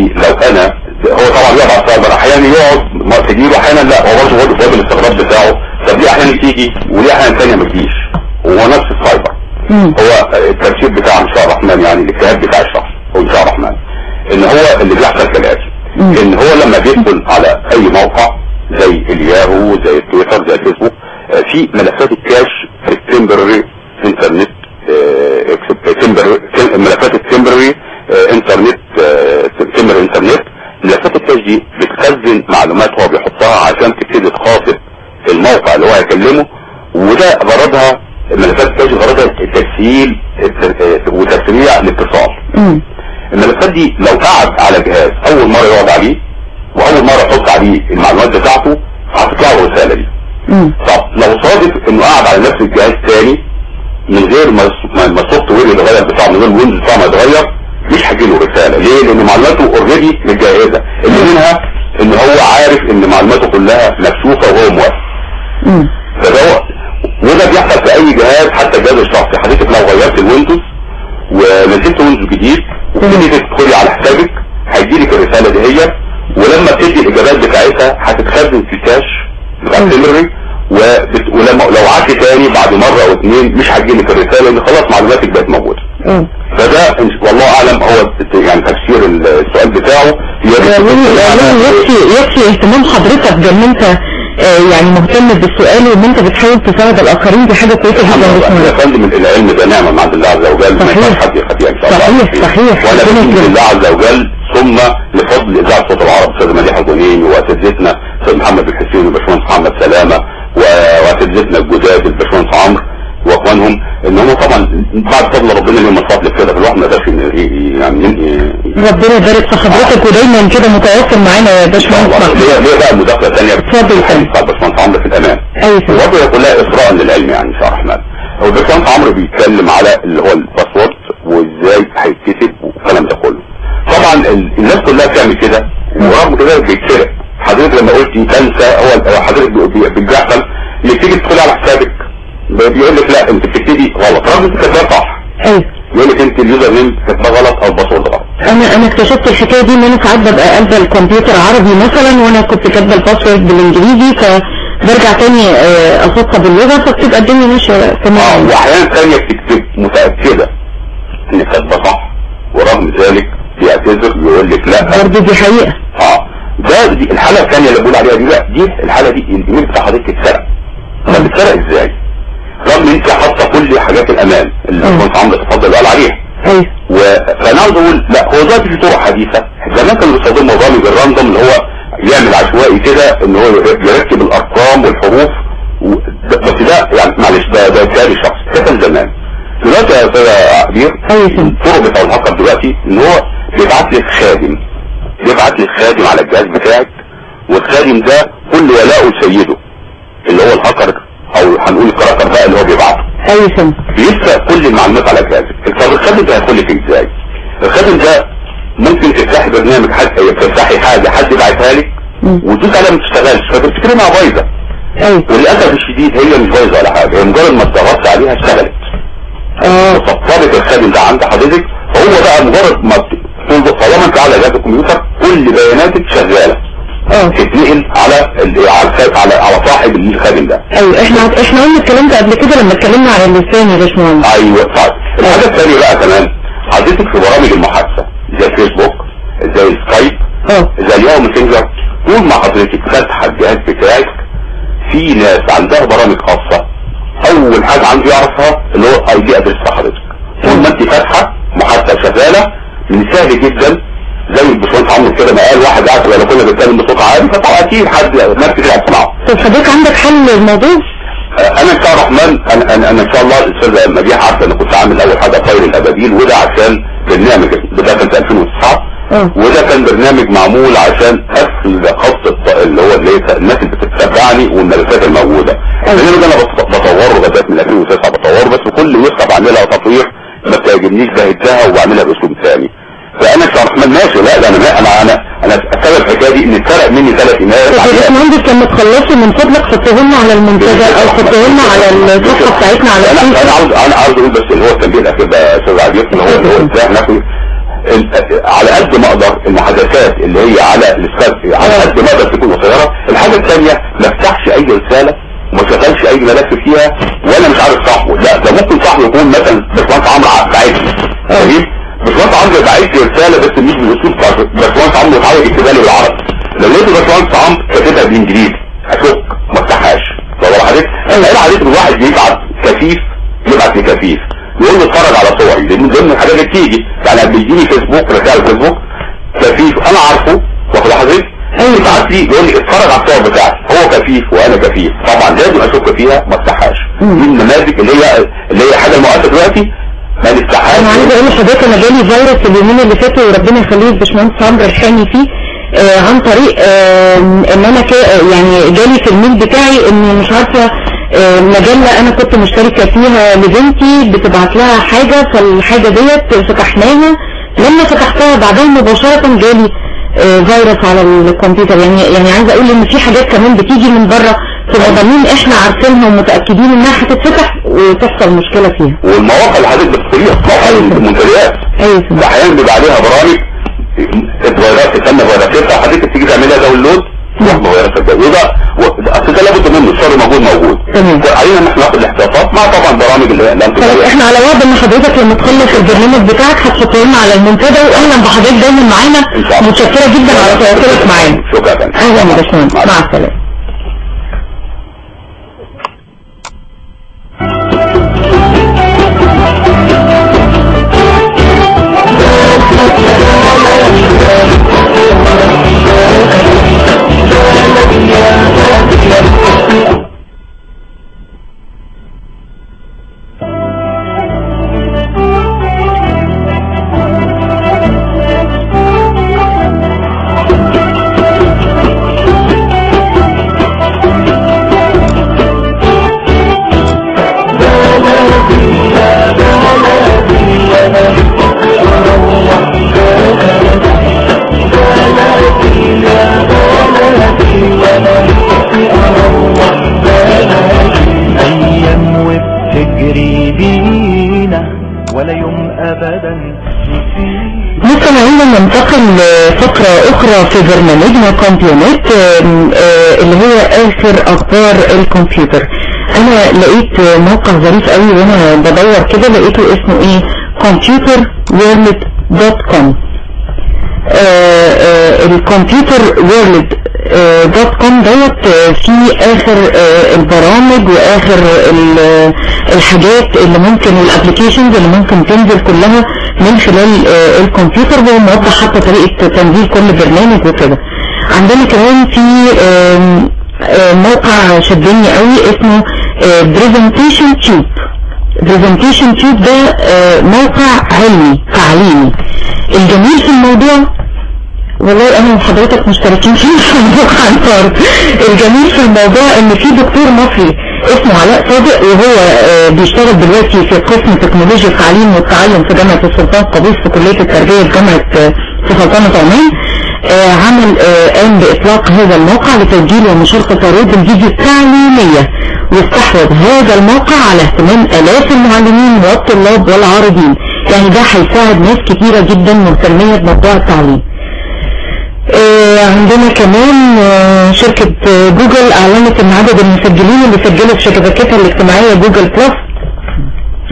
الرسالة دي لو أنا هو طبعا يقعد على السايبر أحيانا يقعد ما تجيله أحيانا لا هو برضه هو باب الاستغراب بتاعه. طب دي أحيانا تيجي ودي أحيانا ثانية ما تجيش؟ وهو نفس السايبر. هو الترتيب بتاع ان شاء الرحمن يعني الاجتهاد بتاع الشخص هو ان شاء الرحمن. إن هو اللي بيحصل كالاتي. إن هو لما بيدخل على أي موقع زي الياهو زي التويتر زي الفيسبوك آه، في ملفات الكاش في التمبرري انترنت آه، اكسب- تمبر تم- ملفات التمبرري آه، انترنت آه، تمبر انترنت ملفات الكاش دي بتخزن معلومات هو بيحطها عشان تبتدي تخاطب الموقع اللي هو هيكلمه وده غرضها ملفات ال cache غرضها تسهيل الت- وتسريع الاتصال. الملفات دي لو قعد على جهاز أول مرة يقعد عليه وأول مرة يحط عليه المعلومات بتاعته هتطلع له الرسالة دي. طب لو صادف إنه قاعد على نفس الجهاز تاني من غير ما ال software يتغير بتاعه من غير الويندوز بتاعه ما يتغير مش هتجيله رسالة ليه؟ لأن معلوماته already متجهزة اللي منها إن هو عارف إن معلوماته كلها مكشوفة وهو موافق. فده وده بيحصل في أي جهاز حتى الجهاز الشخصي. حضرتك لو غيرت الويندوز ونزلت ويندوز جديد وبتبتدي تدخلي على حسابك هيجيلك الرسالة دي هي. ولما تدي الإجابات بتاعتها هتتخزن في cache بتاع وبت... ولما لو عدت تاني بعد مرة أو اتنين مش هتجيلك الرسالة لأن خلاص معلوماتك بقت موجودة. فده والله أعلم هو يعني تفسير السؤال بتاعه. يكفي يكفي اهتمام حضرتك بأن أنت يعني مهتم بالسؤال وإن أنت بتحاول تساعد الآخرين دي حاجة كويسة الحمد جدا يا فندم العلم ده نعمة من عند الله عز وجل صحيح. حد يخفيها إن شاء الله صحيح، صحيح. يكرمك. الله عز وجل ثم لفضل اذاعه صوت العرب أستاذ مديح الجنين واساتذتنا أستاذ محمد الحسين والباشمهندس محمد سلامة واساتذتنا الجداد الباشمهندس عمرو واخوانهم إن هم طبعا بعد فضل ربنا لهم الفضل كده فالواحد ما ي- يعني ربنا يبارك في حضرتك ودايما كده متواصل معانا يا باشمهندس ليه ليه بقى مداخلة ثانية اتفضل. بتاع الباشمهندس عمرو في الامان اي سلام الوضع كلها اثراء للعلم يعني ان شاء الله الرحمن هو الباشمهندس عمرو بيتكلم على اللي هو ال password وإزاي هيتكتب والكلام ده كله. طبعا ال- الناس كلها بتعمل كده ورغم كده بيتسرق. حضرتك لما قلت تنسى هو حضرتك بي- بي- بالجحفل اللي تيجي تدخل على حسابك. بيقول لك لا انت بتبتدي غلط. رغم انت كاتبها صح. أيوه يقول لك انت ال user name كاتبها غلط أو ال password غلط. أنا أنا اكتشفت الحكاية دي إن أنا ساعات ببقى قلبه الكمبيوتر عربي مثلا وأنا كنت كاتبة ال password بالإنجليزي فبرجع تاني آه، احطها باللغة فبتبقى الدنيا ماشية آه تمام واحيانا ثانية بتكتب متأكدة ان كاتبة صح ورغم ذلك بيعتذر يقول لك لا. برضه دي حقيقة. آه ده دي الحالة الثانية اللي بقول عليها دي لا دي الحالة دي الإيميل بتاع حضرتك اتسرق. طب اتسرق إزاي؟ رغم انت حاطة كل حاجات الأمان اللي. كنت عمرو تفضل قال عليها أيوه. فأنا عاوز أقول لا هو دلوقتي في طرق حديثة زمان كانوا بيستخدموا برامج الراندوم اللي هو يعمل عشوائي كده إن هو يركب الأرقام والحروف بس ده يعني معلش ده ده كلام شخص ده كان زمان دلوقتي يا أستاذ عبير. الطرق بتاع الهاكر دلوقتي إن هو بيبعت لك خادم يبعت لك خادم على الجهاز بتاعك والخادم ده كل ولاؤه لسيده اللي هو الهاكر أو هنقول الكراكر بقى اللي هو بيبعته. أيوه سم بيسرق كل المعلومات على جهازك طب الخادم ده هيدخل لك إزاي؟ الخادم ده ممكن تفتحي برنامج حد تفتحي حاجة حد بعتها لك. وتدوس عليها ما تشتغلش. فتفتكري انها بايظه أيوه وللأسف الشديد هي مش بايظه ولا حاجة هي مجرد ما اتضغطت عليها اشتغلت. آه. وسطبت الخادم ده عند حضرتك هو بقى مجرد ما طالما انت على جهاز الكمبيوتر كل بياناتك شغالة. آه. تتنقل على على على على صاحب الخادم ده. أيوه إحنا إحنا قلنا الكلام ده قبل كده لما اتكلمنا عن اللسان يا باشمهندس. أيوه طيب الحاجة الثانية بقى كمان حضرتك في برامج المحادثة زي فيسبوك زي السكايب آه. زي ال Yahoo Messenger طول ما حضرتك فاتحه الجهاز بتاعك في ناس عندها برامج خاصة. أول حاجة عنده يعرفها اللي هو اي دي ادرس حضرتك طول ما أنت فاتحة محادثة شغالة من سهل جدا زي الباشمهندس عمرو كده ما قال واحد قاعد لو كنا بنتكلم بصوت عالي فطبعا أكيد حد ناس كتير هتسمعه طب حضرتك عندك حل للموضوع؟ أنا إن شاء الله الرحمن أنا أنا, أنا إن شاء الله الأستاذ مديح عارفه أنا كنت عامل أول حاجة طاير الابابيل وده عشان برنامج ده كان في 2009 آه. وده كان برنامج معمول عشان اخذ خط اللي هو اللي هي الناس اللي بتتبعني والملفات الموجودة. البرنامج ده أنا بط- بطوره لغاية من 2009 بطوره بس كل نسخه بعملها تطوير ما تعجبنيش بهدها وبعملها بأسلوب ثاني فانا ان الرحمن ماشي. لا ده أنا أنا أنا أنا السبب الحكاية دي إن اتسرق مني ثلاث ايميلات يا باشمهندس لما تخلصوا من فضلك لنا على المنتدى أو لنا على الصفحه بتاعتنا على أنا أنا عاوز أنا عاوز أقول بس اللي هو التنبيه الاخير ده يا أستاذ عبير اللي هو اللي هو إزاي ناخد ال- على قد ما أقدر المحادثات اللي هي على السكايب على قد ما أقدر تكون قصيرة. الحاجة الثانية ما افتحش أي رسالة وما شغلش أي ملف فيها وأنا مش عارف صاحبه. لا ده ممكن صاحبه يكون مثلا باشمهندس عمرو باعتني فاهم باشمهندس عمرو لي رسالة بس مش بالاسلوب بتاع باشمهندس عمرو اتعود يكتبها لي بالعربي لو لقيت باشمهندس عمرو كاتبها بالانجليزي اشك ما افتحهاش طب حضرتك أنا حضرتك الواحد بيبعت كفيف يبعت لي كفيف. يقول له اتفرج على صوري. لأن من ضمن الحاجات اللي بتيجي يعني بيجيني فيسبوك رسائل فيسبوك كفيف أنا عارفه. واخد حضرتك؟ أيوة. يبعت لي يقول لي اتفرج على الصور بتاعتي. هو كفيف وأنا كفيف. طبعا لازم أشك فيها ما افتحهاش دي. النماذج اللي هي اللي هي حاجة المؤسسة دلوقتي ما أنا عايزة أقول لحضرتك أنا جالي فيروس اليومين اللي فاتوا وربنا يخليه الباشمهندس عمرو الحاني فيه آه عن طريق آه إن أنا كا يعني جالي في الميل بتاعي إن مش عارفة آه مجله أنا كنت مشتركة فيها لبنتي بتبعت لها حاجة فالحاجة ديت فتحناها. لما فتحتها بعدها مباشرة جالي آه فيروس على الكمبيوتر. يعني يعني عايزة أقول إن في حاجات كمان بتيجي من بره في مضامين إحنا عارفينها ومتأكدين إنها هتتفتح. وتحصل مشكلة فيها. والمواقع اللي حضرتك بتدخليها مواقع المنتديات. أيوه. أحيانا بيبقى عليها برامج. الفيروسات تسمى فيروسات حضرتك تيجي تعملها داونلود. نعم. فيروسات و- أصل ده لابد منه الشر موجود موجود. علينا ان إحنا ناخد الاحتياطات مع طبعا برامج اللي خلاص إحنا على وعد إن حضرتك لما تخلص البرنامج بتاعك هتحطه لنا على المنتدى. واهلا بحضرتك دايما معانا. متشكرة جدا على تواصلك معانا. شكرا. أهلا يا باشمهندس. مع السلامة. في برنامجنا كومبيونت آه، اللي هو آخر أخبار الكمبيوتر. أنا لقيت موقع ظريف قوي وأنا بدور كده لقيته اسمه إيه؟ computerworld.com ال Computer World dot com dot آه، فيه آخر آه، البرامج وآخر ال- الحاجات اللي ممكن ال applications اللي ممكن تنزل كلها من خلال آه، الكمبيوتر وهو موضح حتى طريقة تنزيل كل برنامج وكده. عندنا كمان في آه، موقع شدني قوي اسمه Presentation Tube Presentation Tube ده آه، موقع علمي تعليمي. الجميل في الموضوع والله أنا وحضرتك مشتركين في النهارده *laughs* الجميل في الموضوع إن في دكتور مصري اسمه علاء صادق وهو آه، بيشتغل دلوقتي في قسم تكنولوجيا التعليم والتعلم في جامعة السلطان قابوس في كلية التربية في جامعة سلطنة عمان عمل قام بإطلاق هذا الموقع لتسجيل ومشاركة عروض الفيديو التعليمية واستحوذ هذا الموقع على اهتمام آلاف المعلمين والطلاب والعارضين. يعني ده هيساعد ناس كتيرة جدا مهتمية بموضوع التعليم. عندنا كمان آه، شركة آه، جوجل أعلنت إن عدد المسجلين اللي سجلوا في شبكتها الاجتماعية Google Plus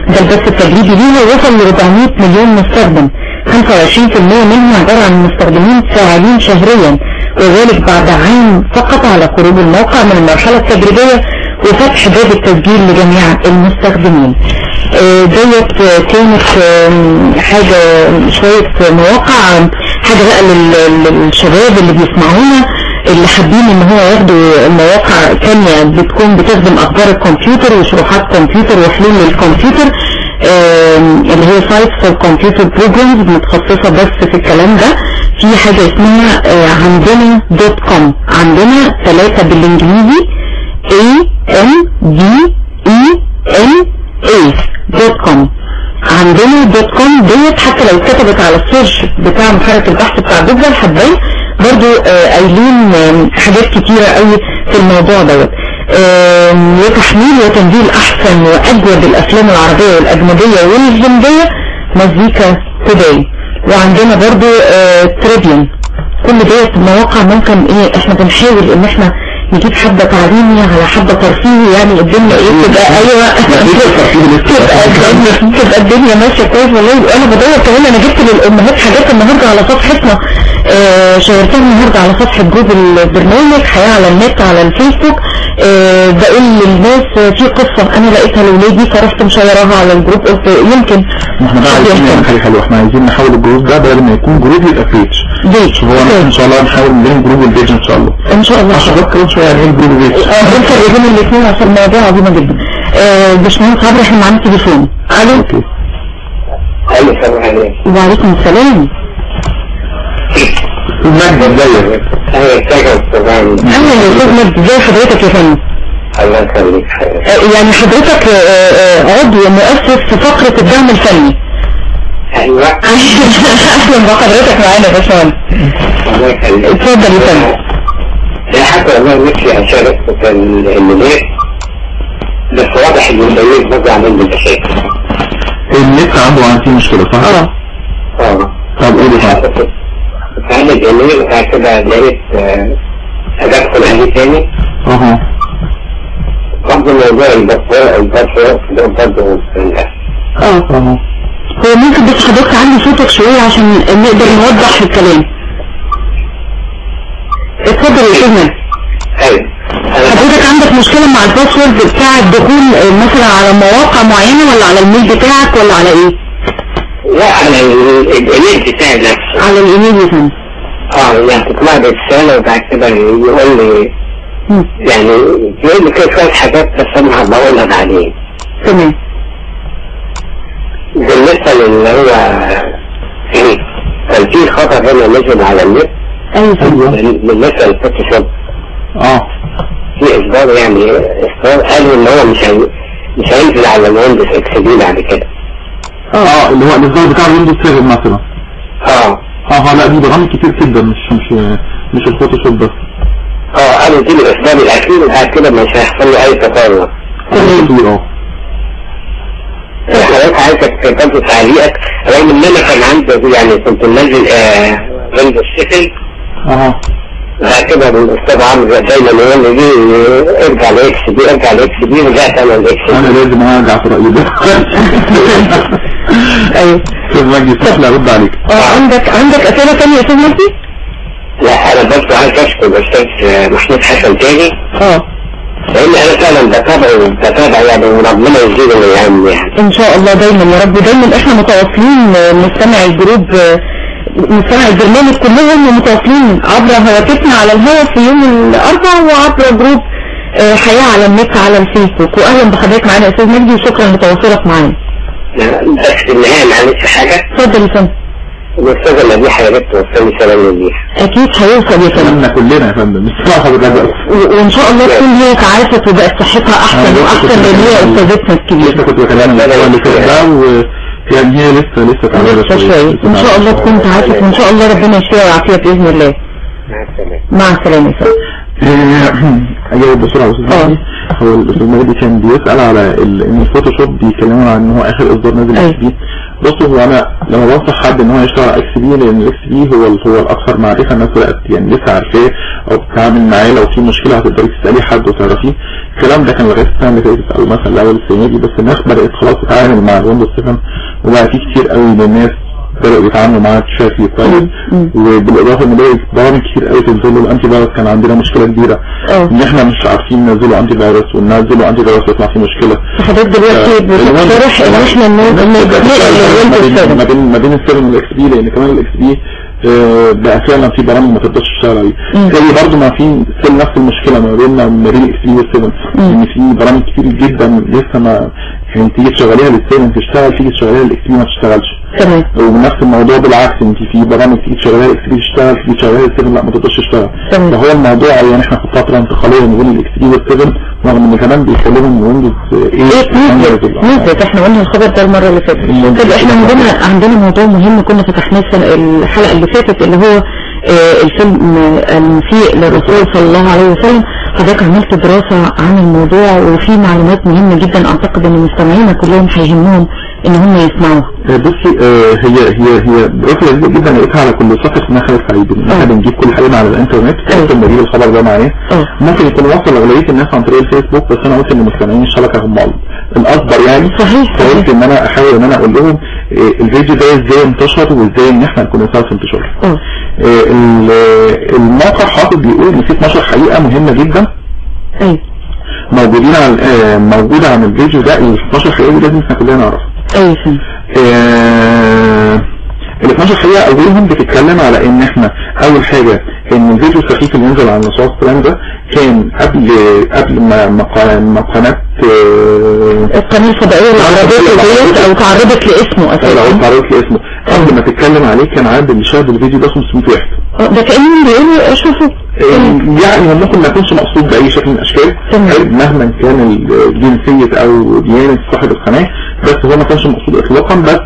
ده البث التجريبي ليها وصل ل 400 مليون مستخدم. 25% منهم عبارة عن مستخدمين فاعلين شهريا وذلك بعد عام فقط على خروج الموقع من المرحلة التجريبية وفتح باب التسجيل لجميع المستخدمين. آه، ديت آه، كانت حاجة شوية مواقع حاجة بقى لل- للشباب اللي بيسمعونا اللي حابين إن هو ياخدوا مواقع تانية بتكون بتخدم أخبار الكمبيوتر وشروحات كمبيوتر وحلول للكمبيوتر اللي هي site for computer programs متخصصة بس في الكلام ده. في حاجة اسمها آه، عندنا dot com. عندنا ثلاثة بالإنجليزي A N D E N A dot com. عندنا dot com ديت حتى لو اتكتبت على ال search بتاع محرك البحث بتاع جوجل هتبان برضو آه، قايلين حاجات كتيرة قوي في الموضوع دوت. وتحميل وتنزيل أحسن وأجود الأفلام العربية والأجنبية والهندية Mazika Today وعندنا برضو تريبيون كل ديت مواقع ممكن إيه إحنا بنحاول إن إحنا نجيب حبة تعليمي على حبة ترفيهي يعني الدنيا إيه؟ تبقى أيوه. تبقى الدنيا تبقى الدنيا ماشية كويس والله وأنا بدور كمان أنا جبت للأمهات حاجات النهاردة على صفحتنا. آه شيرتها النهاردة على صفحة group البرنامج حياة على النت على الفيسبوك. آه بقول للناس في قصة أنا لقيتها لاولادي فرحت مشيراها على ال group قلت يمكن ما إحنا بقى عايزين حاجة حلوة. إحنا عايزين نحول ال group ده بدل ما يكون group يبقى page page هو. ان شاء الله نحاول نلاقي group ال page إن شاء الله. ان شاء الله عشان شوية يعني إيه group ال page آه الفرق بين الاثنين عشان الموضوع عظيمة جدا. آه، باشمهندس عبد إحنا معانا تليفون. ألو. okay. أيوه سلام عليكم. وعليكم السلام. المجد ازيك أيوه ازيك طبعا أهلا يا أستاذ مجد ازي حضرتك يا فندم؟ الله يخليك. آه، يعني حضرتك آه، آه، عضو مؤسس في فقرة الدعم الفني. أيوه. *laughs* أهلا بحضرتك معانا يا باشمهندس. الله يخليك. اتفضل يا فندم. يا حتى والله نفسي اشارك في النجاح بس واضح ان البيت برضه لي مشاكل النت عنده عن فيه مشكلة صح؟ آه. آه. طب قولي طب فعلا جميل وبعد كده لقيت آه، أدخل عليه تاني. أها. برضه موضوع البطارية ده برضه آه أها. هو ممكن بس حضرتك عندي صوتك شوية عشان نقدر نوضح الكلام. اتفضل يا أيوه. أنا حضرتك عندك مشكلة مع الباسورد بتاع الدخول آه، مثلا على مواقع معينة ولا على الميل بتاعك ولا على إيه؟ لا على ال- الإيميل بتاعي نفسه. على الإيميل يا فندم. آه يعني تطلع لي رسالة وبعد كده يقول لي. يعني يقول لي كده شوية حاجات بس أنا هبقولها بعدين. تمام. بالنسبة للي هو إيه، كان في خطر هنا نزل على النت. أيوه. بالنسبة للفوتوشوب. آه. في إصدار يعني إصدار قالوا إن هو مش هي... مش هينزل على ال Windows XP بعد كده. آه اللي هو الإصدار بتاع الويندوز 7 مثلا. آه. آه آه لا دي برامج كتير جدا مش مش مش الفوتوشوب بس. آه قالوا دي الإصدار الأخير وبعد كده مش هيحصل له أي تطور. آه. حضرتك عايزك برضه تعليقك. رغم إن أنا كان عندي يعني كنت منزل آه ويندوز 7 آه بعد كده الأستاذ عمرو دايما يقول لي ارجع لاكس بي ارجع لاكس بي رجعت أنا لاكس أنا لازم أرجع في رأيي. ده *laughs* أيوه. أستاذ مجدي سهل ارد عليك. آه عندك عندك أسئلة ثانية يا أستاذ مجدي لا أنا برضه عايز أشكر الاستاذ محمود حسن تاني. آه. لأن أنا فعلا بتابع بتابع يعني وربنا يعني. إن شاء الله دايما يا رب. دايما إحنا متواصلين مستمع الجروب مستمع البرنامج كلهم متواصلين عبر هواتفنا على الهواء في يوم الاربعاء وعبر جروب آه، حياة على النت على الفيسبوك. واهلا بحضرتك معانا يا أستاذ مجدي وشكرا لتواصلك معانا. بس في النهاية معلش حاجة؟ اتفضل يا فندم. الاستاذه مديحه يا ريت توصلني سلام مديحه أكيد هيوصل يا فندم. كلامنا كلنا يا فندم مش بس و- وإن شاء الله تكون هي تعافت وبقت صحتها أحسن لسه وأحسن كنت لأن هي استاذتنا لسه الكبيرة. كنت بكلمك الأسبوع اللي فات ده و يعني هي لسه لسه تعبانه لسه شوية. إن شاء الله تكون تعافت وإن شاء الله ربنا يشفيها ويعافيها بإذن الله. مع السلامة. مع السلامة يا فندم. *clears throat* أجاوب بسرعة آه. مجدي هو الأستاذ مجدي كان بيسأل على ال- إن ال Photoshop بيتكلموا عن إن هو آخر إصدار نازل أيوه. بصوا هو أنا لما بنصح حد إن هو يشتغل على XP لأن ال XP هو هو الأكثر معرفة الناس بقت يعني لسه عارفاه أو بتتعامل معاه. لو في مشكلة هتقدري تسالي حد وتعرفيه. الكلام ده كان لغاية السنة اللي فاتت أو مثلا الأول السنة دي بس الناس بدأت خلاص تتعامل مع ال Windows 7 وبقى في كتير قوي من الناس بدأوا يتعاملوا معاه بشكل كويس. وبالإضافة إن بقى برامج كتير قوي تنزل له ال antivirus كان عندنا مشكلة كبيرة. آه. إن إحنا مش عارفين ننزله antivirus وننزله antivirus يطلع فيه مشكلة. حضرتك دلوقتي بتقترح إن إحنا ننقل لل Windows 7 ما بين ما بين ال seven وال XP لأن كمان ال XP بقى فعلا في برامج ما تقدرش تشتغل عليه. زي برضه ما في نفس المشكلة ما بيننا وما بين ال XP وال seven إن في برامج كتير جدا لسه ما يعني تيجي تشغليها لل seven تشتغل تيجي تشغليها لل XP ما تشتغلش. تمام. ونفس الموضوع بالعكس انت في برامج تيجي تشغلها ال XP تشتغل تيجي تشغلها ال seven لا ما تقدرش تشتغل. تمام. فهو الموضوع يعني إحنا في فترة انتقالية ما بين ال XP وال seven رغم ان كمان بيتكلموا ان Windows 8 إيه نزلت إحنا قلنا الخبر ده المرة اللي فاتت. طب إحنا عندنا عندنا موضوع مهم كنا فتحناه الحلقة اللي فاتت اللي هو آه، الفيلم آه، المسيء للرسول صلى الله عليه وسلم. حضرتك عملت دراسة عن الموضوع وفي معلومات مهمة جدا أعتقد إن مستمعينا كلهم هيهمهم. إن هم يسمعوها آه، بصي آه، هي هي هي دراسه لذيذه جدا لقيتها على كل صفحة اسمها خالد سعيد. إن إحنا. بنجيب كل حاجة على الإنترنت. ممكن بجيب الخبر ده معايا. ممكن يكون وصل لاغلبيه الناس عن طريق الفيسبوك بس أنا قلت إن مستمعين الشبكة هم الأكبر يعني صحيح، فقلت. إن أنا أحاول إن أنا أقول لهم آه، الفيديو ده إزاي انتشر وإزاي إن إحنا نكون نساعد في انتشاره. آه، ال- آه، الموقع حاطط بيقول إن في 12 حقيقة مهمة جدا. أيوه. موجودين على آه، موجودة عن الفيديو ده ال 12 حقيقة دي لازم إحنا كلنا نعرفها. أيوه فهمت. ال 12 حقيقة أولهم بتتكلم على إن إحنا أول حاجة إن الفيديو السخيف اللي نزل على النصوص الكلام ده كان قبل قبل ما ما قناة آه، القناة الفضائية اللي عرضته ديت أو تعرضت لاسمه لو أساسا. تعرفت لي اسمه قبل ما تتكلم عليه كان عدد اللي شاهد الفيديو ده 500 واحد. آه ده كانهم بيقولوا شوفوا يعني هو ممكن ما يكونش مقصود بأي شكل من الأشكال مهما كان جنسية أو ديانة صاحب القناة. بس هو ما كانش مقصود إطلاقا بس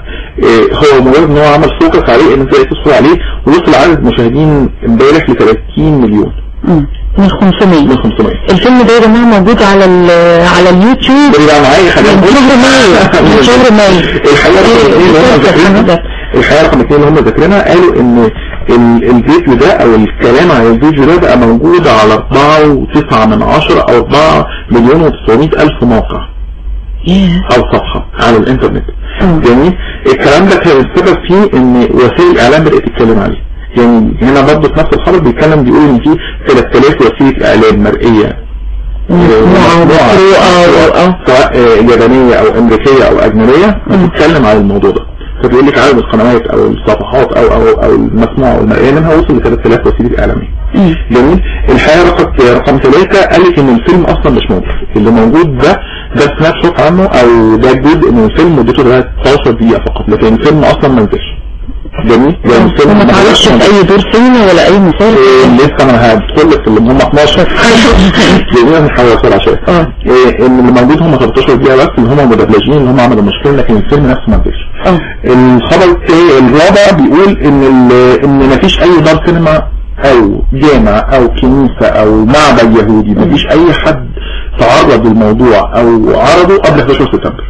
آه، هو مجرد إن هو عمل focus عليه إن إزاي تدخل عليه ووصل عدد مشاهدين إمبارح ل 30 مليون. من 500 من 500 الفيلم ده يا جماعة موجود على ال- على اليوتيوب. ده معايا خلينا من نقول- شهر مايو. *laughs* من شهر مايو. اثنين اللي هم ذاكرينها الحقيقة رقم اثنين اللي هم ذاكرينها قالوا إن ال- الفيديو ده أو الكلام عن الفيديو ده بقى موجود على 4.9 من عشرة أو 4 مليون و900 ألف موقع. أو صفحة على الإنترنت. جميل الكلام ده كان السبب فيه إن وسائل الإعلام بدأت تتكلم عليه. يعني هنا برضه في نفس الخبر بيتكلم بيقول إن في 3000 وسيلة إعلام و- آه سواء آه، يابانية أو أمريكية أو أجنبية بتتكلم عن الموضوع ده. فبيقول لك عدد القنوات أو الصفحات أو أو أو المسموع أو المرئية منها وصل ل 3000 وسيلة إعلامية. مم. جميل. الحقيقة رقم رقم ثلاثة قالت إن الفيلم أصلا مش موجود. اللي موجود ده ده سناب شوت عنه أو ده جزء من الفيلم مدته لغاية 12 دقيقة فقط لكن الفيلم أصلا ما نزلش. جميل. يعني الفيلم ما نزلش. في أي دور سينما ولا أي مسار إيه، لسه أنا هدخل لك في اللي هم 12 *laughs* جميل هنحاول بسرعة شوية. آه. إيه، إن اللي موجود هم 13 دقيقة بس اللي هم مدبلجين اللي هم عملوا مشكلة لكن الفيلم نفسه ما نزلش. آه. الخبر الرابع بيقول إن إن مفيش أي دار سينما أو جامع أو كنيسة أو معبد يهودي مفيش أي حد تعرض للموضوع أو عرضه قبل 11 سبتمبر.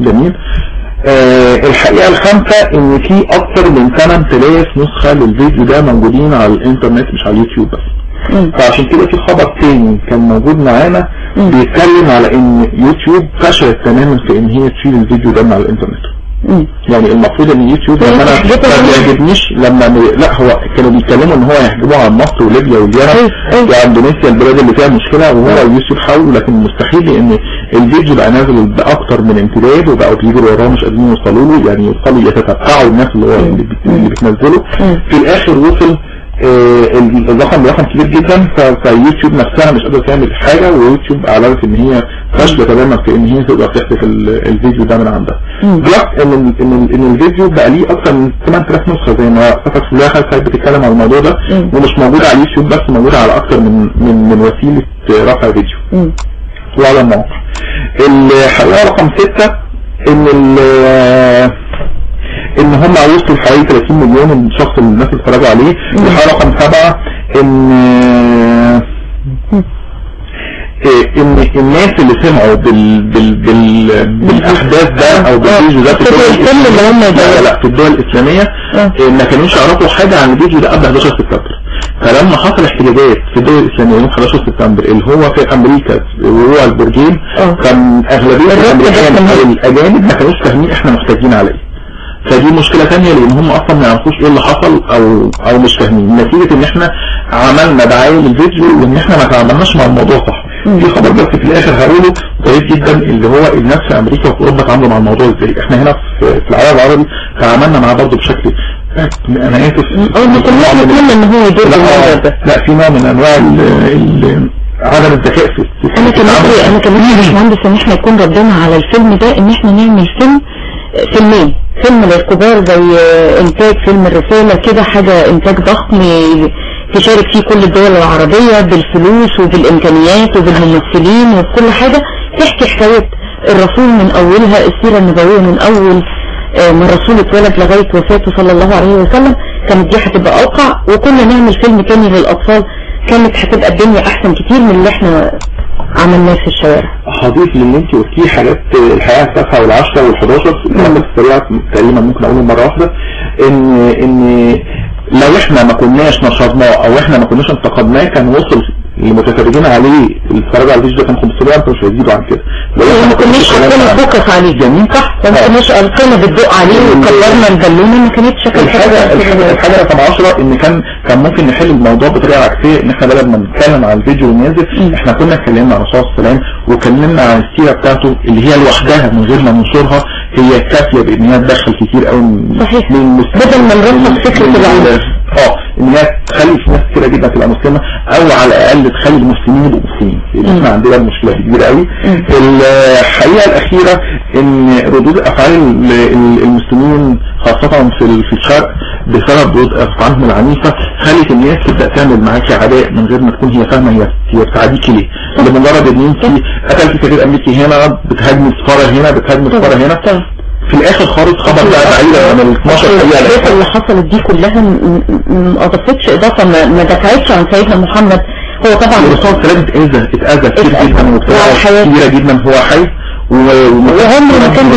جميل آه الحقيقة الخامسة إن في أكتر من 8000 نسخة للفيديو ده موجودين على الإنترنت مش على اليوتيوب بس. فعشان كده في خبر تاني كان موجود معانا. بيتكلم على إن يوتيوب فشلت تماما في إن هي تشيل الفيديو ده من على الإنترنت. يعني المفروض إن يوتيوب هي لما أنا ما بيعجبنيش لما لا هو كانوا بيتكلموا إن هو يحجبوه عن مصر وليبيا واليمن أيوة، أيوة. واندونيسيا البلاد اللي فيها مشكلة وهو يوتيوب حاول لكن مستحيل لأن الفيديو بقى نازل بأكتر من امتداد وبقوا بيجروا وراه مش قادرين يوصلوا له. يعني يوصلوا يتتبعوا الناس اللي هو اللي بت- اللي بتنزله. في الآخر وصل الرقم رقم كبير جدا فيوتيوب نفسها مش قادرة تعمل حاجة ويوتيوب اعلنت إن هي فاشلة تماما في إن هي تقدر تحذف ال- الفيديو ده من عندها. plus إن إن إن الفيديو بقى ليه أكتر من 8000 نسخة زي ما فتح في الآخر كانت بتتكلم عن الموضوع ده. ومش موجود على اليوتيوب بس موجود على أكتر من من من وسيلة رفع فيديو. وعلى المواقع الحقيقة رقم ستة إن ال- إن هم وصلوا لحوالي 30 مليون شخص من الناس اتفرجوا عليه الحقيقة رقم سبعة إن إيه، إن الناس اللي سمعوا بال بال بال بالأحداث ده أو بالفيديو ده في في الدول هم لا. لا في الدول الإسلامية آه. إيه، ما كانوش يعرفوا حاجة عن الفيديو ده قبل 11 سبتمبر فلما حصل احتجاجات في الدول الإسلامية يوم 11 سبتمبر اللي هو في أمريكا وهو البرجين آه. كان أغلبية الأمريكان كان أو الأجانب ما كانوش فاهمين إحنا محتاجين على إيه فدي مشكلة تانية لأن هم أصلا ما يعرفوش إيه اللي حصل أو أو مش فاهمين. نتيجة إن إحنا عملنا دعاية للفيديو وإن إحنا ما تعاملناش مع الموضوع صح. في خبر بس في الآخر هقوله كويس جدا اللي هو الناس في أمريكا وفي أوروبا تعاملوا مع الموضوع إزاي. إحنا هنا في, العالم العربي تعاملنا معاه برضه بشكل أنا آسف. آه ما كناش نتمنى إن هو يدور لا, في نوع من أنواع ال عدم الذكاء في أنا. نفسي أنا نفسي يا باشمهندس إن إحنا يكون ردنا على الفيلم ده إن إحنا نعمل فيلم فيلمين. فيلم للكبار زي إنتاج فيلم الرسالة كده حاجة إنتاج ضخم تشارك فيه كل الدول العربية بالفلوس وبالإمكانيات وبالممثلين وبكل حاجة. تحكي حكاية الرسول من أولها السيرة النبوية من أول آه، ما الرسول اتولد لغاية وفاته صلى الله عليه وسلم. كانت دي هتبقى أوقع وكنا نعمل فيلم تاني للأطفال. كانت هتبقى الدنيا أحسن كتير من اللي إحنا عملناه في الشوارع. هضيف للي انت قلتيه حاجات الحقيقة التاسعه والعشرة والحداشر في الكلام السريع تقريبا ممكن أقوله مرة واحدة ان إن لو إحنا ما كناش نشرناه أو إحنا ما كناش انتقدناه كان وصل المتفرجين عليه اللي اتفرجوا على الفيديو ده كان 500 انت مش هيزيدوا عن كده. لو إحنا ما كناش اتكلمنا حطينا عن- فوكس عليه. جميل صح. ما كناش القينا بالضوء عليه وكبرنا البالونه ما كانتش كانت الحاجة الحاجة رقم 10 إن كان كان ممكن نحل الموضوع بطريقة عكسية إن إحنا بدل ما نتكلم عن الفيديو النازل إحنا كنا اتكلمنا عن الرسول صلى الله عليه وسلم واتكلمنا عن السيرة بتاعته اللي هي لوحدها من غير ما ننشرها هي كافية بإن هي تدخل كتير قوي من صحيح. بدل ما نرفض فكرة العنف. آه إن هي تخلي في ناس كتيرة جدا تبقى مسلمة أو على الأقل تخلي المسلمين يبقوا مسلمين. لأن إحنا عندنا المشكلة دي كبيرة قوي الحقيقة الأخيرة إن ردود أفعال ال- ال- المسلمين خاصة في في الشرق بسبب ردود أفعالهم العنيفة خلت الناس تبدأ تعمل معاكي عداء من غير ما تكون هي فاهمة هي هي بتعاديكي ليه. لمجرد إن أنت قتلتي سفير أمريكي هنا بتهاجمي سفارة هنا بتهاجمي سفارة هنا. في الآخر خالص خبر بقى بعيدا عن ال 12 الأحداث حقيقة اللي حصلت دي كلها ما أضافتش إضافة ما دفعتش عن سيدنا محمد هو طبعا الرسول صلى الله عليه وسلم اتأذى اتأذى كتير. جدا حي. كبيرة جدا هو حي و- وما كانش وعمره ما كان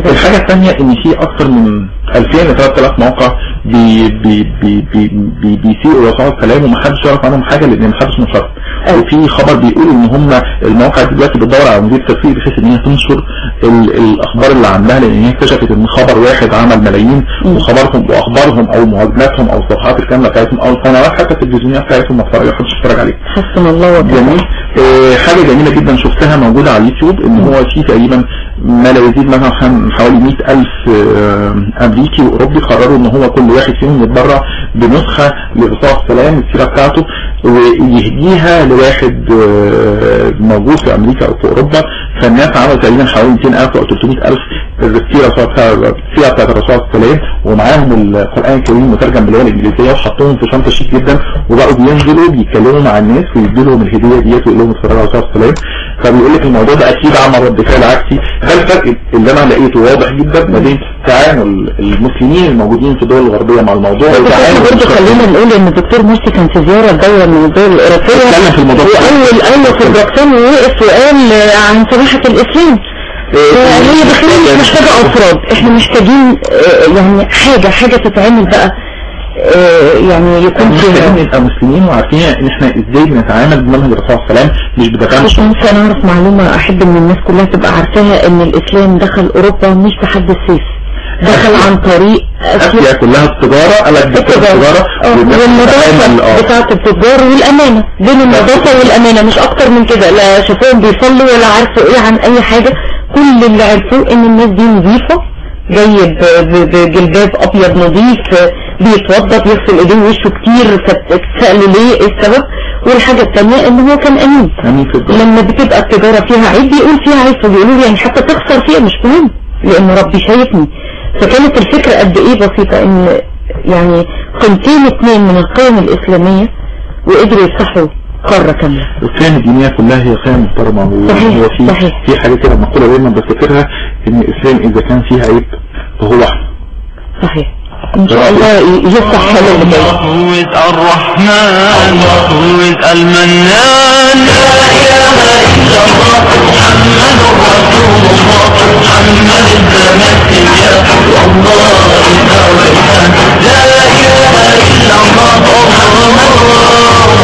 ده. الحاجة الثانية إن في أكثر من 2000 ل 3000 موقع بي بي بي بي بي بيسيئوا عليه وسلم ومحدش يعرف عنهم حاجة لأن محدش نشر أيوة. وفي خبر بيقول إن هم المواقع دلوقتي بتدور على مدير تسويق بحيث إن هي تنشر ال- الأخبار اللي عندها لأن هي اكتشفت إن خبر واحد عمل ملايين وخبرهم وأخبارهم أو مهاجماتهم أو الصفحات الكاملة بتاعتهم أو القنوات حتى التلفزيونية بتاعتهم ما محدش يتفرج عليها. حسن الله وبارك جميل. آه، حاجة جميلة جدا شفتها موجودة على اليوتيوب إن هو في تقريبا ما لا يزيد مثلا حوالي 100 ألف آه، أمريكي وأوروبي قرروا إن هو كل واحد فيهم يتبرع بنسخة لرسول السلام السيرة بتاعته ويهديها لواحد آه، موجود في أمريكا أو في أوروبا. فالناس عملوا تقريبا حوالي 200 ألف أو 300 ألف السيرة بتاعت السيرة بتاعت الرسول السلام ومعاهم القرآن الكريم مترجم باللغة الإنجليزية وحطوهم في شنطة شيك جدا وبقوا بينزلوا بيتكلموا مع الناس ويدوا لهم الهدية ديت ويقول لهم اتفرجوا على الرسول السلام فبيقول لك الموضوع ده أكيد عمل رد فعل عكسي. ده الفرق اللي أنا لقيته واضح جدا ما بين تعامل المسلمين الموجودين في الدول الغربية مع الموضوع وتعامل برضه خلينا نقول إن الدكتور مرسي كان في زيارة دولة من الدول الأوروبية وأول أول في البركان ووقف وقال عن سماحة الإسلام. هي بخير مش محتاجة أفراد. إحنا محتاجين آه، يعني حاجة حاجة تتعمل بقى آه، يعني يكون فيها. نبقى مسلمين وعارفين إن إحنا إزاي بنتعامل بمنهج الرسول صلى الله عليه وسلم مش بتفاهم مش ممكن أعرف معلومة أحب إن الناس كلها تبقى عارفاها إن الإسلام دخل أوروبا مش بحد السيف. دخل عن طريق أسيا كلها التجارة دي كلها التجارة. آه، والنظافة بتاعة التجار والأمانة. بين النظافة والأمانة مش أكتر من كده. لا شافوهم بيصلوا ولا عارفوا إيه عن أي حاجة. كل اللي عرفوه إن الناس دي نظيفة جاي بجلباب أبيض نظيف بيتوضى بيغسل إيديه ووشه كتير فتسألوا ليه؟ إيه السبب؟ والحاجة التانية إن هو كان أمين. لما بتبقى التجارة فيها عيب بيقول فيها عيب فبيقولوا لي يعني حتى تخسر فيها مش مهم لأن ربي شايفني. فكانت الفكرة قد إيه بسيطة إن يعني قيمتين اتنين من القيم الإسلامية وقدروا يفتحوا قارة كاملة القيم الدينية كلها هي قيم محترمة صحيح، وهو في صحيح. في حاجة كده مقولة دايما بفتكرها إن الإسلام إذا كان فيها عيب فهو إحنا صحيح. إن شاء الله ي- يفتح حاله اللي جاي هو الرحمن هو المنان لا إله إلا الله محمد رسول الله محمد الزمان يا الله. لا إله إلا الله محمد رسول الله.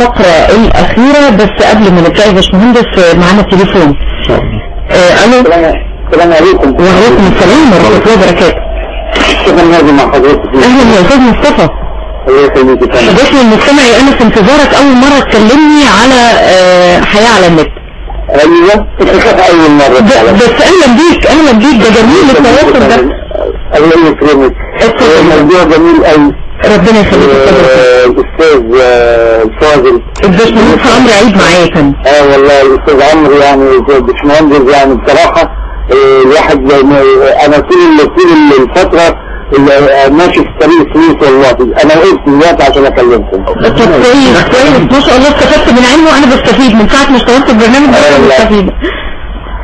الفقرة الأخيرة بس قبل ما نبدأ يا باشمهندس معانا تليفون. الله آه، ألو؟ السلام عليكم. وعليكم السلام ورحمة الله وبركاته. شكرا نازل مع حضرتك أهلا يا أستاذ مصطفى. الله يخليك. حضرتك المستمعي أنا في انتظارك أول مرة تكلمني على آه، حياة على النت. أيوه. *laughs* أول مرة. بس أهلا بيك أهلا بيك. ده جميل التواصل ده. الله يكرمك. اتفضل. موضوع جميل قوي ربنا يخليك. الأستاذ آه، الفاضل. الباشمهندس عمرو عيد معايا آه والله الأستاذ عمرو يعني باشمهندس يعني بصراحة آه، الواحد يعني أنا طول طول الفترة اللي ماشي في طريق السويس والله. أنا وقفت دلوقتي عشان أكلمكم. طب كويس كويس. ما شاء الله استفدت من علمه وأنا بستفيد. من ساعة ما اشتغلت البرنامج آه، والله. بستفيد.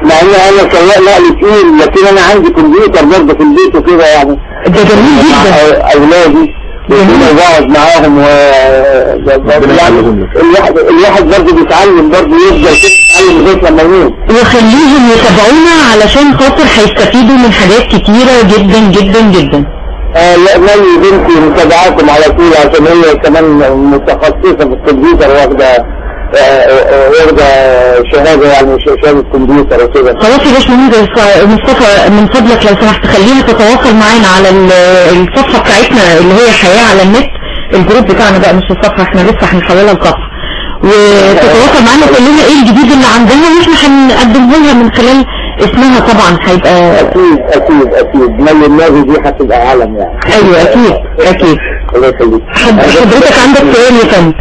مع إن أنا سواق نقل تقيل لكن أنا عندي كمبيوتر برضه في البيت وكده يعني. ده جميل جدا. أولادي. وكده بقعد معاهم و يعني. الواحد الواحد برضه بيتعلم برضه يفضل يتعلم لغايه لما يموت وخليهم يتابعونا علشان خاطر هيستفيدوا من حاجات كتيرة جدا جدا جدا آه لا بنتي متابعاكم على طول عشان هي كمان متخصصة في الكمبيوتر واخدة واخدة شهادة يعني شهادة كمبيوتر وكده. خلاص يا باشمهندس مصطفى من فضلك لو سمحت خليها تتواصل معانا على ال- الصفحة بتاعتنا اللي هي حياة على النت الجروب بتاعنا بقى مش الصفحة إحنا لسه هنحولها لصفحة. وتتواصل معانا تقول لنا إيه الجديد اللي عندنا وإحنا هنقدمه لها من خلال اسمها طبعا هيبقى أكيد أكيد أكيد. مالي النادي دي هتبقى عالم يعني. أيوه أكيد أكيد. *laughs* الله يخليك. حض- حضرتك عندك سؤال يا فندم؟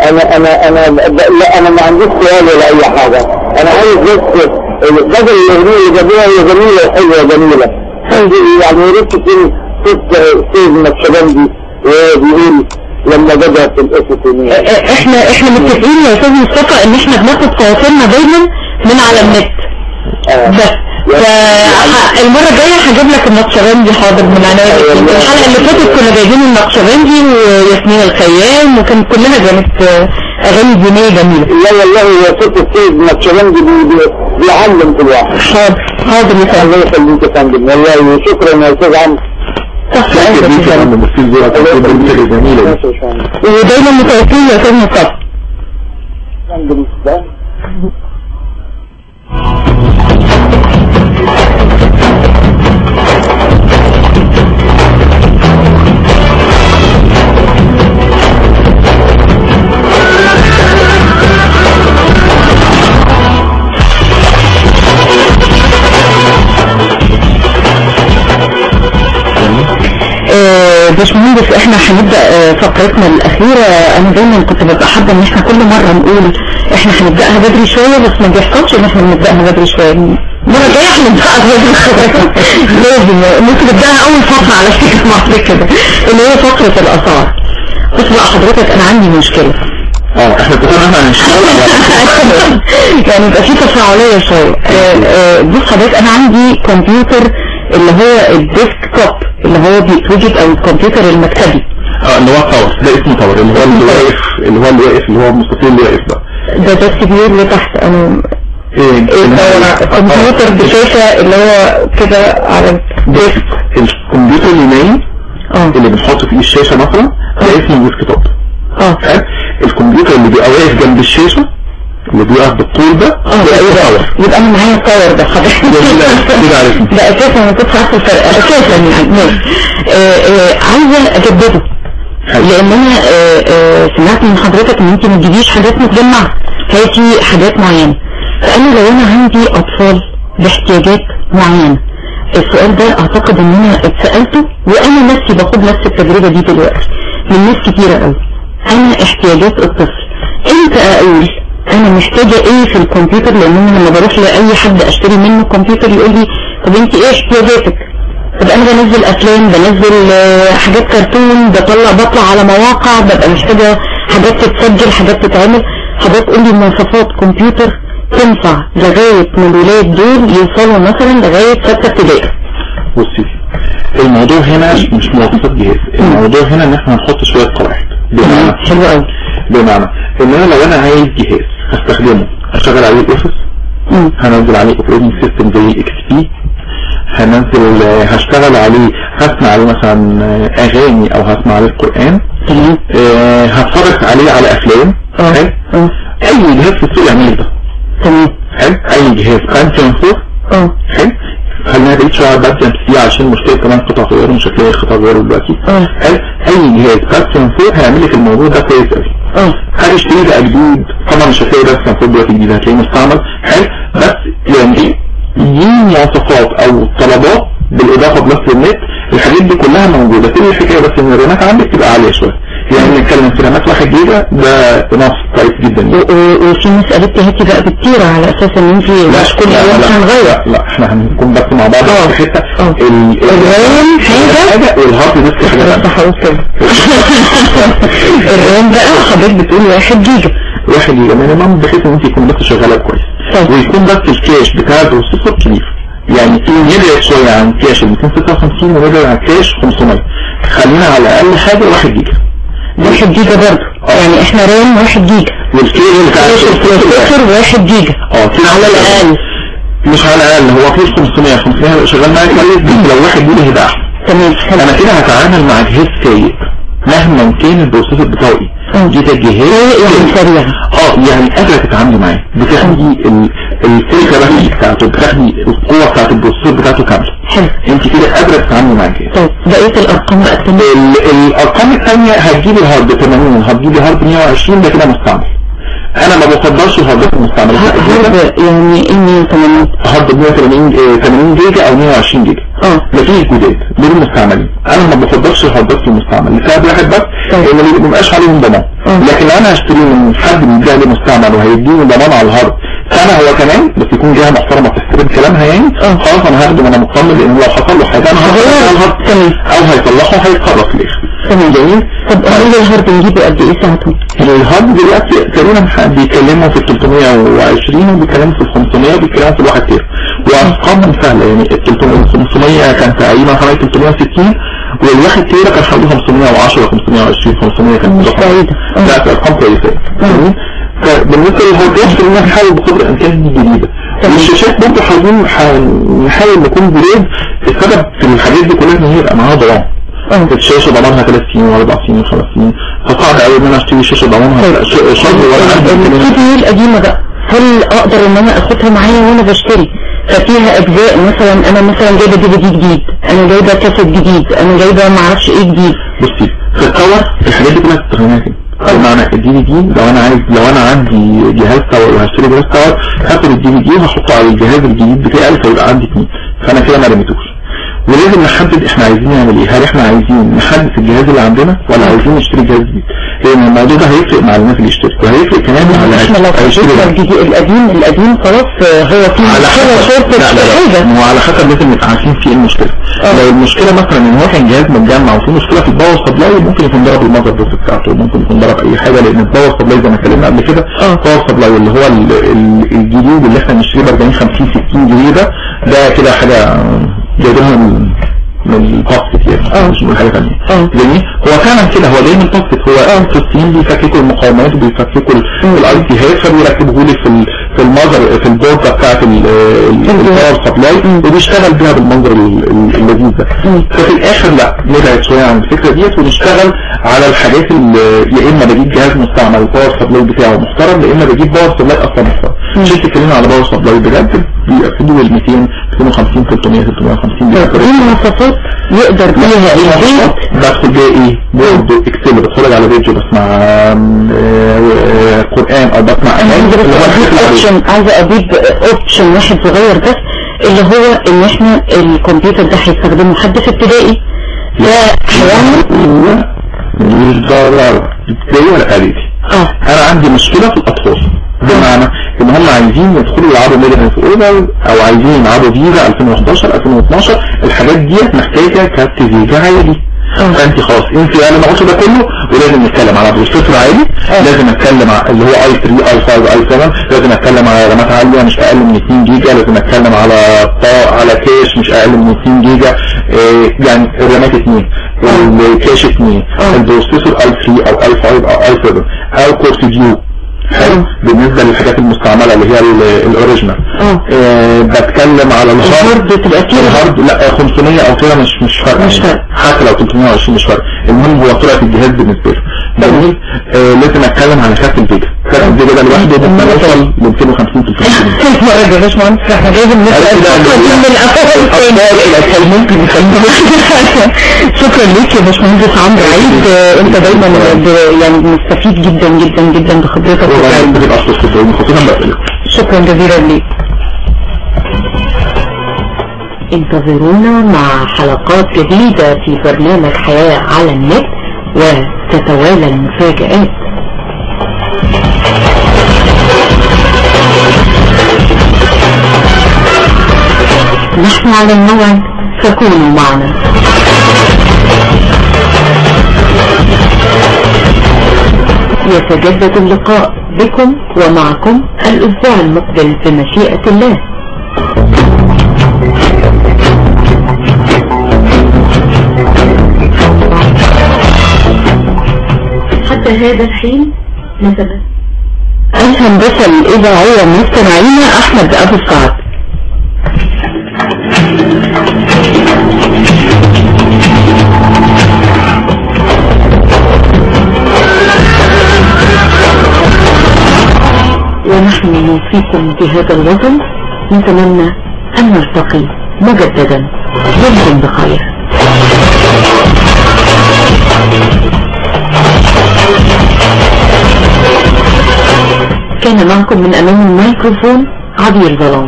أنا أنا أنا ب- لا أنا ما عنديش سؤال ولا أي حاجة. أنا عايز بس بدل اللي جابوها هي جميلة وحلوة جميلة يعني يا ريت تكون صوت أستاذ نكشبندي وهو بيقول لما بدأ في الأسس اه- إحنا إحنا متفقين يا أستاذ مصطفى إن إحنا بناخد قوافلنا دايما من على النت. بس فالمرة الجاية هجيب لك النقشبندي حاضر من عناية. الحلقة اللي فاتت كنا جايبين النقشبندي وياسمين الخيام وكان كلها كانت أغاني دينية جميلة. لا والله هو صوت السيد بي- بيعلم كل واحد. حاضر حاضر يا فندم. الله يخليك يا فندم. والله شكرا يا أستاذ عمرو شاكر ليك يا باشمهندس إحنا هنبدأ آه، فقرتنا الأخيرة. أنا دايما كنت ببقى حابة إن إحنا كل مرة نقول إحنا هنبدأها بدري شوية بس ما بيحصلش إن إحنا بنبدأها بدري شوية. المرة الجاية هنبدأها بدري *laughs* لازم. ممكن نبدأها أول فقرة على فكرة *laughs* مصر كده. اللي هي فقرة الآثار. بص بقى حضرتك أنا عندي مشكلة. آه إحنا على- *laughs* يعني يبقى في تفاعلية شوية. آه، آه، بص حضرتك أنا عندي كمبيوتر اللي هو ال desktop اللي هو بيتوجد أو الكمبيوتر المكتبي. آه اللي هو tower ده اسمه tower اللي هو اللي واقف اللي هو اللي واقف اللي هو المستطيل اللي واقف ده. ده ده الكبير لتحت. أنا إيه إيه هو كمبيوتر بشاشة اللي هو كده على ال desk. الكمبيوتر اللي نايم آه. اللي بنحط فيه الشاشة مثلا ده اسمه desktop آه الكمبيوتر اللي بيبقى واقف جنب الشاشة اللي بيقف بالطول ده آه ده اسمه يبقى, tower يبقى أنا معايا ال tower ده حضرتك. ده أساسا ما كنتش عارفه الفرق أساسا يعني؟ ماشي. آه، آه، عايزة أجدده. لأن أنا آه، آه، سمعت من حضرتك إن أنت ما تجيبيش حاجات متجمعة. هاتي حاجات معينة. فأنا لو أنا عندي أطفال باحتياجات معينة السؤال ده أعتقد إن أنا اتسألته وأنا نفسي باخد نفس التجربة دي دلوقتي من ناس كتيرة قوي أنا احتياجات الطفل. إمتى أقول أنا محتاجة إيه في الكمبيوتر لأن أنا لما بروح لأي حد أشتري منه كمبيوتر يقول لي طب أنت إيه احتياجاتك؟ طب أنا بنزل أفلام بنزل آه، حاجات كرتون بطلع بطلع على مواقع ببقى محتاجة حاجات تتسجل حاجات تتعمل. حضرتك قول لي مواصفات كمبيوتر تنفع لغاية من الولاد دول يوصلوا مثلا لغاية ستة ابتدائي. بصي الموضوع هنا مش مواصفات جهاز الموضوع هنا إن إحنا هنحط شوية قواعد. بمعنى حلو قوي بمعنى ان أنا لو أنا عايز جهاز هستخدمه هشغل عليه ال Office. هنزل عليه operating system زي XP هنزل آه، هشتغل عليه هسمع عليه مثلا آه، أغاني أو هسمع عليه القرآن آه، هتفرج عليه على أفلام آه. حلو؟ أي جهاز في السوق يعمل ده. تمام. حلو؟ أي جهاز. 4 آه. حلو؟ خلينا بعيد شوية على Pentium 3 عشان مشكلة كمان قطع غيره مش هتلاقي قطع غيره دلوقتي. حلو؟ أي جهاز Pentium 4 هيعمل لك الموضوع ده كويس قوي آه هتشتري بقى جديد طبعا مش هتلاقي بس كان دلوقتي جديد هتلاقيه مستعمل. حلو بس يعني دي مواصفات أو طلبات بالإضافة بنفس النت الحاجات دي كلها موجودة. كل الحكاية بس إن الرامات عندك تبقى عالية شوية. يعني نتكلم في 1 جيجا ده نص كويس جدا. و- و- وفي ناس قالت هاتي بقى بالتيرة على أساس إن انت مش كل يوم هنغير لا, لا إحنا هنكون بس مع بعض آه. في حتة آه. ال- الرام حاجة؟ حاجة والهارد ديسك حاجة كده. ال RAM بقى حضرتك بتقول واحد جيجا. واحد giga minimum بحيث إن أنت يكون بس شغالة كويس. طيب. ويكون بس ال cache بتاع ال processor كبير. يعني يبعد شوية عن cache ال 256 ويبعد عن cache 500 خلينا على الاقل حاجة 1 جيجا. واحد جيجا برضه. يعني إحنا RAM واحد giga. وال cache بتاع cache ال processor واحد جيجا. آه على الأقل. مش على الأقل هو cache 500 500 هيبقى شغال معاك كويس لو 1 جيجا هيبقى احسن تمام حلو. أنا كده هتعامل مع جهاز سيء مهما كان البروسيسور بتاعه. إيه جيت الجهاز يعني آه يعني قادرة تتعاملي معاه بتاخدي ال- الفكرة بس بتاعته بتاخدي القوة بتاعت البروسيسور بتاعته كاملة حلو انت كده قادرة تتعاملي مع طيب بقية الأرقام بقى التانية ال- الارقام الثانية هتجيبي الهارد 80 هتجيبي هارد 120 ده كده مستعمل أنا ما بفضلش الهاردات المستعملة هارد يعني إيه 180 هارد 180 آه، 80 جيجا أو 120 جيجا آه مفيش جداد دول مستعملين أنا ما بفضلش الهاردات المستعمل لسبب واحد بس. ان ما بيبقاش عليهم ضمان. لكن أنا هشتري من حد بيبيع لي مستعمل وهيديني ضمان على ال hard سنه هو كمان بس يكون جهة محترمة تحترم كلامها يعني آه. خلاص أنا هاخده وأنا مطمن لأن لو حصل له حاجة أنا ال hard تمام. أو هيصلحه في الآخر تمام جميل طب امال ال hard نجيبه قد إيه ساعته ال hard دلوقتي تقريبا بيتكلموا في ال 320 وبيتكلموا في ال 500 وبيتكلموا في الواحد tera وارقامهم سهله يعني ال 300 500 كان تقريبا حوالي 360 والواحد تير كان حوالي 510 520 500 كان مش رقم. بعيدة. آه. لا أرقام كويسة جميل؟ فبالنسبه للهاردات خلينا نحاول بقدر الإمكان دي جديده تمام. الشاشات برضه حاولين نحاول نكون جديد السبب في الحاجات دي كلها إن هي معاها ضمان آه. الشاشه ضمانها ثلاث سنين واربع سنين وخمس سنين فصعب قوي إن أنا أشتري شاشة ضمانها ش- شهر ولا. دي القديمة بقى هل أقدر إن أنا أخدها معايا وأنا بشتري ففيها أجزاء مثلا أنا مثلا جايبة DVD جديد أنا جايبة كاسيت جديد أنا جايبة معرفش إيه جديد بصي في ال tower الحاجات دي كلها تستخدمها كده بمعنى ال DVD. لو أنا عايز لو أنا عندي جهاز tower وهشتري جهاز tower هاخد ال DVD وهحطه على الجهاز الجديد بتاعي فيبقى عندي اثنين فأنا كده ما رميتوش. ولازم نحدد إحنا عايزين نعمل إيه. هل إحنا عايزين نجدد الجهاز اللي عندنا ولا عايزين نشتري جهاز جديد؟ لأن الموضوع ده هيفرق مع الناس اللي يشتري وهيفرق كمان اللي إحنا لو القديم القديم خلاص آه، هو في على مشكله حسب شرط لا لا لا. حاجة ما هو على حسب لازم نبقى عارفين في إيه المشكلة. آه. لو المشكلة مثلا إن هو كان جهاز متجمع وفي مشكلة في ال power supply ممكن يكون ضرب ال motherboard بتاعته ممكن يكون ضرب أي حاجة لأن ال power supply زي ما اتكلمنا قبل كده آه. ال power supply اللي هو ال- ال- الجديد اللي إحنا بنشتريه ب 40 50 60 جنيه ده ده كده حاجة جايبينها من ال basket يعني آه. مش من حاجة ثانية آه. جميل. هو فعلا كده. هو من ال basket هو في الصين بيفككوا المقاومات وبيفككوا ال IC هات فبيركبوه لي في في ال mother في البوردة بتاعت ال power supply وبيشتغل بيها بالمنظر ال- ال- اللذيذ ده. ففي الآخر لا نبعد شوية عن الفكرة ديت ونشتغل على الحاجات اللي يا إما بجيب جهاز مستعمل ال power supply بتاعه محترم يا إما بجيب power supply أصلا محترم. مش اتكلمنا على power supply بجد بيقفلوا ال 200 250 300 350 طب دي مواصفات يقدر بيها البيت بدخل بيها إيه؟ برضه Excel بتفرج على فيديو بسمع آه، قرآن أو بسمع اغاني option عايزة أضيف option واحد صغير بس اللي هو إن إحنا الكمبيوتر ده هيستخدمه حد في ابتدائي. ضرر ابتدائي ولا آه. أنا عندي مشكلة في الأطفال. بمعنى إن هم عايزين يدخلوا يلعبوا Medal of Honor أو عايزين يلعبوا فيزا 2011 2012 الحاجات ديت محتاجة كارت VGA عالي آه. فانت خلاص انت أنا قلت ده كله ولازم نتكلم على processor عالي آه. لازم اتكلم على اللي هو i 3 i 5 i 7 لازم اتكلم على رامات عالية مش أقل من 2 جيجا. لازم اتكلم على على cache مش أقل من 2 جيجا. آه يعني الرامات 2 ال cache 2 آه. ال processor i 3 أو i 5 أو i 7 أو Core 2 Duo حلو. بالنسبة للحاجات المستعملة اللي هي ال- ال original آه. آه بتكلم على ال hard ال hard لا 500 أو كده مش مش فارقه مش فارقة. حتى لو 320 مش فارقه المهم هو سرعه الجهاز بالنسبة له جميل آه لازم أتكلم على كارت ال VGA كارت ال VGA ده لوحده ممكن يوصل ل 250 300 المرة يا باشمهندس إحنا لازم دي إن من. الاطفال الاطفال ممكن شكرا ليك يا باشمهندس عمرو. عيد آه، أنت دايما ب- يعني مستفيد جدا جدا جدا بخبرتك شكرا جزيلا ليك. انتظرونا مع حلقات جديدة في برنامج حياة على النت. وتتوالى المفاجآت. نحن على الموعد فكونوا معنا. يتجدد اللقاء بكم ومعكم الأسبوع المقبل بمشيئة الله. هذا الحين؟ نتبه الهندسة الإذاعية مستمعينا أحمد أبو سعد ونحن نوصيكم بهذا الوطن نتمنى أن نلتقي مجددا. دمتم بخير. كان معكم من أمام الميكروفون عبير ظلام